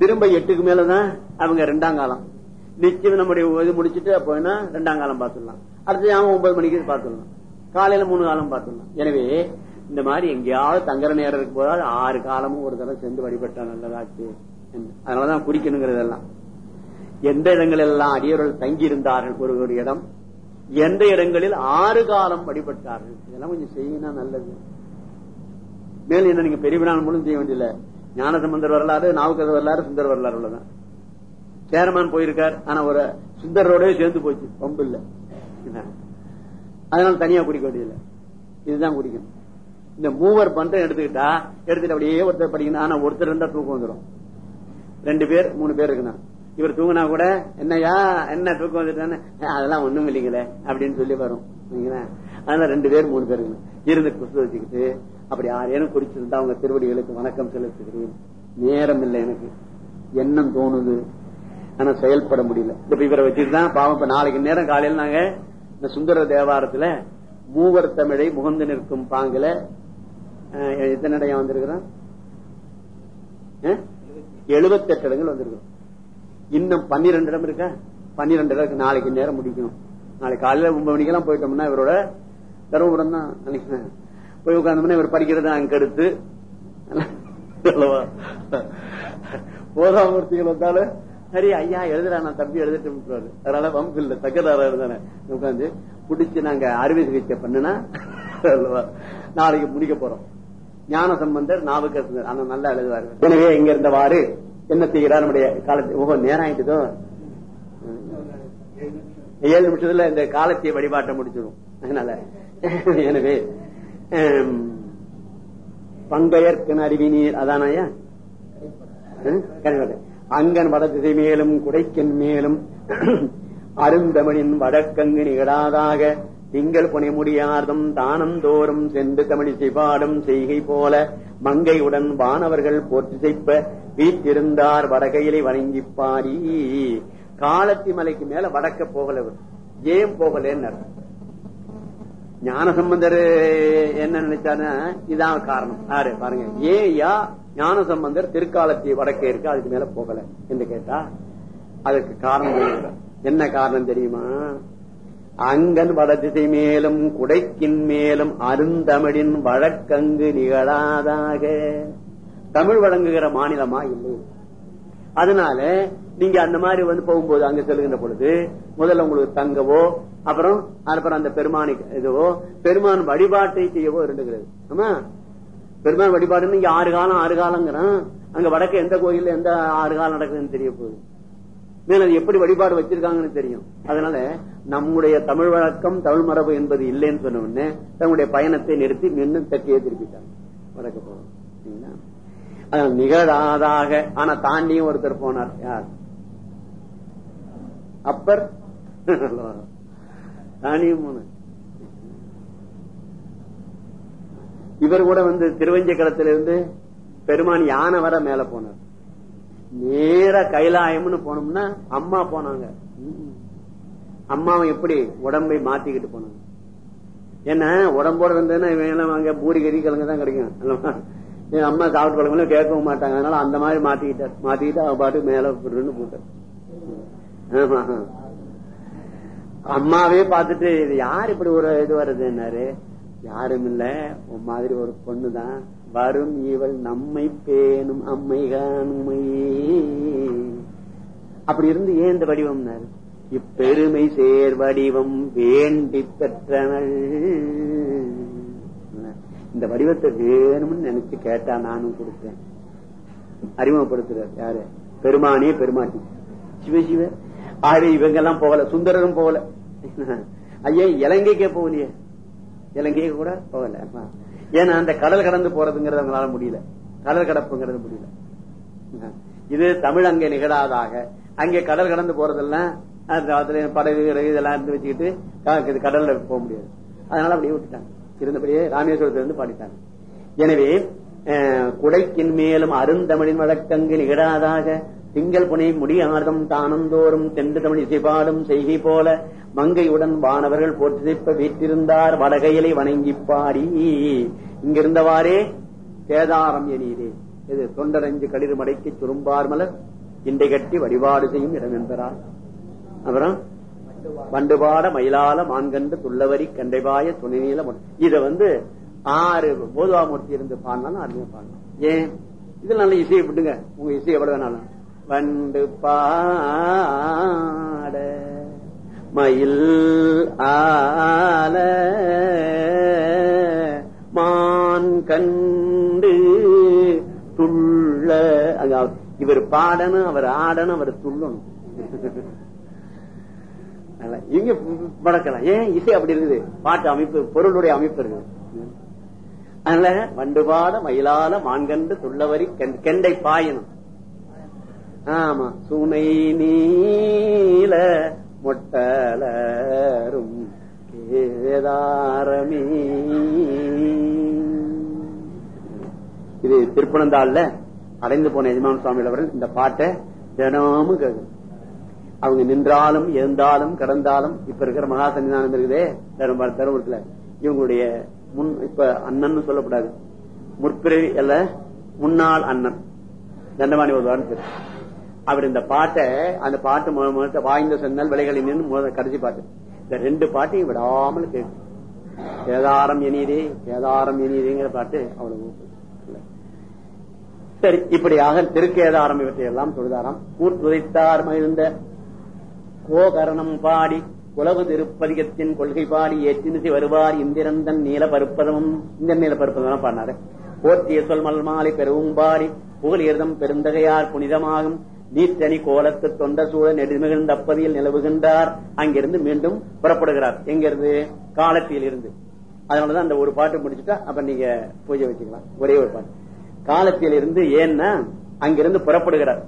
திரும்ப எட்டுக்கு மேலதான் அவங்க ரெண்டாம் காலம். நிச்சயம் நம்முடைய இது முடிச்சிட்டு போயினா ரெண்டாம் காலம் பார்த்துடலாம். அடுத்து அவன் ஒன்பது மணிக்கு பார்த்துடலாம். காலையில மூணு காலம் பார்த்துடலாம். எனவே இந்த மாதிரி எங்கேயாவது தங்குற நேரம் இருக்கும் போதாவது ஆறு காலமும் ஒரு தடவை சென்று வழிபட்டா நல்லதாச்சு. அதனாலதான் குறிக்கணுங்கிறதெல்லாம் எந்த இடங்கள் எல்லாம் அடியவர்கள் தங்கி இருந்தார்கள் ஒரு ஒரு இடம். எந்த இடங்களில் ஆறு காலம் வழிபட்டார்கள்? இதெல்லாம் கொஞ்சம் செய்யினா நல்லது. மேல என்ன நீங்க பெரிய விழா மூலம் செய்ய வேண்டியதில்ல. ஞானசம்பந்தர் வரலாறு நாவுக்கதர் வரலாறு சுந்தர் வரலாறு உள்ளதான் சேர்மான் போயிருக்கார் ஆனா ஒரு சுந்தரோடய சேர்ந்து போச்சு. பம்பு இல்ல. அதனால தனியா குடிக்க வேண்டியதில்லை. இதுதான் குடிக்கணும். இந்த மூவர் பண்டம் எடுத்துக்கிட்டா எடுத்துட்டு அப்படியே ஒருத்தர் படிக்கணும். ஆனா ஒருத்தர் இருந்தா தூக்கம் வந்துடும் ரெண்டு பேர் மூணு பேர் இருக்கணும். இவர் தூங்கினா கூட என்னையா என்ன தூக்கம் வந்துட்டான்னு அதெல்லாம் ஒண்ணும் இல்லைங்களே அப்படின்னு சொல்லி வரும். அதனால ரெண்டு பேர் மூணு பேர் இருக்கணும். இருந்து குசு வச்சுக்கிட்டு அப்படி யாரேனும் குடிச்சிருந்தா அவங்க திருவடிகளுக்கு வணக்கம் செலுத்துகிறேன். நேரம் இல்லை எனக்கு. எண்ணம் தோணுது. ஆனா செயல்பட முடியல. இப்ப இவரை வச்சுதான் பாவம். இப்ப நாளைக்கு நேரம் காலையில் நாங்க இந்த சுந்தர தேவாரத்துல மூவர் தமிழை முகந்து நிற்கும் பாங்குல அஹ், எத்தனை இடம் வந்திருக்கிறோம்? எழுபத்தெட்டு இடங்கள் வந்திருக்கிறோம். இன்னும் பன்னிரெண்டு இடம் இருக்கா? பன்னிரெண்டு இடம் இருக்கு. நாளைக்கு நேரம் முடிக்கணும். நாளைக்கு காலையில ஒன்பது மணிக்கெல்லாம் போயிட்டோம்னா இவரோட தருமபுரம் தான் நினைக்கிறேன். போய் உட்கார்ந்தோம்னா இவர் படிக்கிறத அங்க எடுத்து போதாமூர்த்திகள் வந்தாலும் சரி ஐயா எழுதுறா நான் தம்பி எழுதிட்டு விட்டுருவாரு அதனால வம்பு இல்ல தக்கதாரா இருந்தானே உட்காந்து புடிச்சு நாங்க அறுவை சிகிச்சை பண்ணுனா நாளைக்கு முடிக்க போறோம். ஞான சம்பந்தர் நாவுக்கரசர் ஆனா நல்லா எழுதுவாரு. எனவே இங்க இருந்தவாறு என்ன செய்கிறார்? நம்முடைய காலத்தை ஓஹோ நேரம் ஆயிட்டுதோ? ஏழு நிமிஷத்துல இந்த காலத்தை வழிபாட்டை முடிச்சிடும் அதனால எனவே அருவி நீர் அதானாயா. அங்கன் வட திசை மேலும் குடைக்கன் மேலும் அருந்தமிழின் வடக்கங்கு நிகழாதாக திங்கள் புனை முடியார்தம் தானந்தோறும் சென்று தமிழிசை பாடும் செய்கை போல மங்கையுடன் வானவர்கள் போற்றி செய்ப்ப வீற்றிருந்தார் வடகையிலை வணங்கி பாரி காலத்தி மலைக்கு மேல வடக்க போகல ஏன் போகலன்னு ஞானசம்பந்தர் என்ன நினைச்சானா இதான் காரணம். யாரு பாருங்க. ஏன் யா ஞான சம்பந்தர் வடக்கே இருக்கு அதுக்கு மேல போகல. என்று கேட்டா அதுக்கு காரணம் என்ன காரணம் தெரியுமா? அங்கன் வடதிசை மேலும் குடைக்கின் மேலும் அருந்தமிழின் வழக்கங்கு நிகழாதாக. தமிழ் வழங்குகிற மாநிலமா இல்லை? அதனால நீங்க அந்த மாதிரி வந்து போகும்போது அங்க செல்கின்ற பொழுது முதல்ல உங்களுக்கு தங்கவோ அப்புறம் அப்புறம் அந்த பெருமானி இதுவோ பெருமான் வழிபாட்டை செய்யவோ இருந்துகிறது. ஆமா? பெருமான் வழிபாடுன்னு இங்க ஆறு காலம் ஆறு காலங்கிறான். அங்க வடக்கு எந்த கோயில்ல எந்த ஆறு காலம் நடக்குதுன்னு தெரிய போகுது. மேலும் அது எப்படி வழிபாடு வச்சிருக்காங்கன்னு தெரியும். அதனால நம்முடைய தமிழ் வழக்கம் தமிழ் மரபு என்பது இல்லைன்னு சொன்ன உடனே தன்னுடைய பயணத்தை நிறுத்தி மீண்டும் தெற்கையே திருப்பிட்டாங்க. வடக்கு போகணும். சரிங்களா? நிகழாதாக ஆனா தாண்டியும் ஒருத்தர் போனார். யார்? அப்பர். தாண்டியும் போனார். இவர் கூட வந்து திருவஞ்சக்கலத்திலிருந்து பெருமான் யானை வர மேல போனார். நேர கைலாயம்னு போனோம்னா அம்மா போனாங்க. ம். அம்மாவை எப்படி உடம்பை மாத்திக்கிட்டு போனாங்க. என்ன உடம்போட இருந்ததுன்னா இவன் எல்லாம் அங்க பூரி கறி கிழங்கு தான் கிடைக்கும். அல்லவா? என் அம்மா சாப்பிட்டு பழங்களும் கேட்கவும் மாட்டாங்க. அதனால அந்த மாதிரி மாத்திக்கிட்டார். மாத்திக்கிட்டு அவ பாட்டு மேல விடுன்னு போட்டார். ஆமா. அம்மாவே பார்த்துட்டு இது யார் இப்படி ஒரு இது வருதுன்னாரு யாரும் இல்ல உன் மாதிரி ஒரு பொண்ணுதான். வரும் இவள் நம்மை பேணும் அம்மை காணுமையே அப்படி இருந்து ஏன் இந்த வடிவம்னாரு? இப்பெருமை சேர் வடிவம் வேண்டி பெற்றனள். இந்த வடிவத்தை வேணும்னு நினைச்சு கேட்டா நானும் கொடுத்தேன் அறிமுகப்படுத்துறார் யாரு? பெருமானே பெருமாட்டி. சிவ சிவ. ஆகவே இவங்க எல்லாம் போகல சுந்தரரும் போகல. ஐயா இலங்கைக்கே போகலையே? இலங்கைக்கு கூட போகல. ஆமா. ஏன்னா அந்த கடல் கடந்து போறதுங்கிறது அவங்களால முடியல. கடல் கடப்புங்கிறது முடியல. இது தமிழ் அங்கே நிகழாதாக. அங்கே கடல் கடந்து போறதெல்லாம் அதுல படகு இதெல்லாம் இருந்து வச்சுக்கிட்டு இது கடல்ல போக முடியாது. அதனால அப்படியே விட்டுட்டாங்க. இருந்தபடியே ராமேஸ்வரத்திலிருந்து பாடிட்டாங்க எனவே குடைக்கின் மேலும் அருந்தமிழின் வழக்கங்கு நிகழாதாக திங்கள் புனை முடியாதம் தானந்தோறும் தென்று தமிழ் இசைபாடும் செய்கை போல மங்கையுடன் வானவர்கள் போற்றிப்ப வீட்டிருந்தார் வடகையிலை வணங்கி பாடி. இங்கிருந்தவாறே கேதாரம் எனியதே இது தொண்டரஞ்சு களிறு மடைக்கு சுரும்பார் மலர் இண்டை கட்டி வழிபாடு செய்யும் இடம் என்பார் அப்புறம் வண்டுபாட மயிலால மான்கண்டு துள்ளவரி கண்டைபாய துணைநீல இத வந்து ஆறு போதுவா மூர்த்தி இருந்து பாடினாலும் அருமையா பாடலாம். ஏன்? இதுல நல்ல இசையை விட்டுங்க. உங்க இசை எவ்வளவு வேணாலும். வண்டு பாட மயில் ஆல மான் கண்டு துள்ள அங்க இவர் பாடணும் அவர் ஆடணும் அவர் துள்ளணும். இங்க வளர்க்கலாம் ஏன் இசை அப்படி இருக்குது? பாட்டு அமைப்பு பொருளுடைய அமைப்பு இருக்குது. அதனால வண்டுபாட மயிலால மான்கண்டு துள்ளவரி கெண்- கெண்டை பாயணும். ஆமா சுனை நீல மொட்டலரும் கேதாரமே. இது திருப்பனந்தாள்ல அடைந்து போன எஜமான் சுவாமியில் அவர்கள் இந்த பாட்டை தினமும் கேட்கும் அவங்க நின்றாலும் எழுந்தாலும் கடந்தாலும் இப்ப இருக்கிற மகா சன்னிதானம் இருக்குதே தருமபுர- தருமபுரத்துல. இவங்களுடைய முன் இப்ப அண்ணன் சொல்லக்கூடாது. முற்பிறவி அல்ல முன்னாள் அண்ணன். தண்டவாணி ஒரு பேர். அவர் இந்த பாட்டை அந்த பாட்டு மு- வாய்ந்த சொன்னால் விலைகளில் நின்று கடைசி பாட்டு. இந்த ரெண்டு பாட்டையும் விடாமல் கேட்கும் கேதாரம் இனியதே கேதாரம் இனியதேங்கிற பாட்டு அவ்வளவு சரி இப்படியாக திருக்கேதாரம் இவற்றை எல்லாம் தொழுதாராம். கூற்றுதைத்தார் மகிழ்ந்த கோகரணம் பாடி குலவு திருப்பதிகத்தின் கொள்கை பாடி ஏற்றினிசை வருவார் இந்திரந்தன் நீல பருப்பதமும் இந்த நீல பருப்பதம் பாடினாரு. போர்த்திய சொல் மல் மாலை பாடி புகழியர்தம் பெருந்தகையார் புனிதமாகும். நீத்தனி கோலத்து தொண்ட சூழ நெடுமிகிழ்ந்த அப்பதியில் நிலவுகின்றார். அங்கிருந்து மீண்டும் புறப்படுகிறார். எங்கிருந்து? காலத்தில் இருந்து அதனாலதான் அந்த ஒரு பாட்டு முடிச்சுட்டா அப்ப நீங்க பூஜை வச்சுக்கலாம். ஒரே ஒரு பாட்டு. காலத்தியில் இருந்து ஏன்னா அங்கிருந்து புறப்படுகிறார்.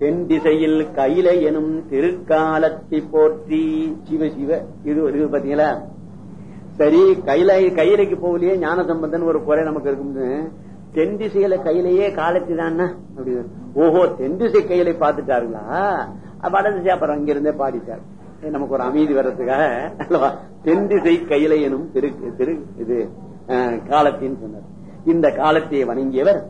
தென் திசையில் கையில எனும் திருக்காலத்தை போற்றி. சிவ சிவ இது ஒரு பாத்தீங்களா? சரி கையில கையிலைக்கு போகலையே ஞான சம்பந்தன் ஒரு குறை நமக்கு இருக்கும்னு. தென் திசையில கையிலேயே காலத்திதான் அப்படி ஓஹோ தென் திசை கையிலை பாத்துட்டாருங்களா வடதிசை அப்புறம் அங்கிருந்தே பாடிட்டார். நமக்கு ஒரு அமைதி வர்றதுக்காக அல்லவா? தென்திசை கையில எனும் திரு திரு இது காலத்தின்னு சொன்னார். இந்த காலத்தை வணங்கியவர்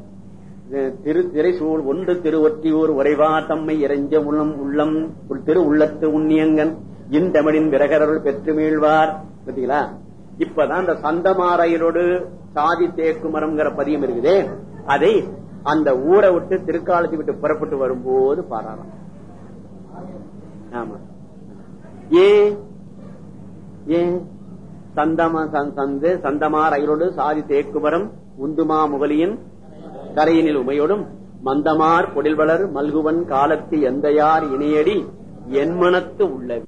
திரு திரைசூழ் ஒன்று திருவொற்றியூர் உறைவா தம்மை இறைஞ்ச உள்ளம் உள்ளம் உள் திரு உள்ளத்து உண்ணியங்கன் இந்தமிழின் விரகரருள் பெற்று மீழ்வார் பார்த்தீங்களா? இப்பதான் அந்த சந்தமாரையரோடு சாதி தேக்குமரம்ங்கிற பதியம் இருக்குதே. அதை அந்த ஊரை விட்டு திருக்காலத்தை விட்டு புறப்பட்டு வரும்போது பாராளாம் ஆமா. ஏன் ஏ சந்தமா சந்து சந்தமார் அயலோடு சாதி தேக்குமரம் உந்துமா முகலியின் கரையினில் உமையோடும் மந்தமார் பொடில்வளர் மல்குவன் காலத்து எந்தையார் இணையடி என் மனத்து உள்ளது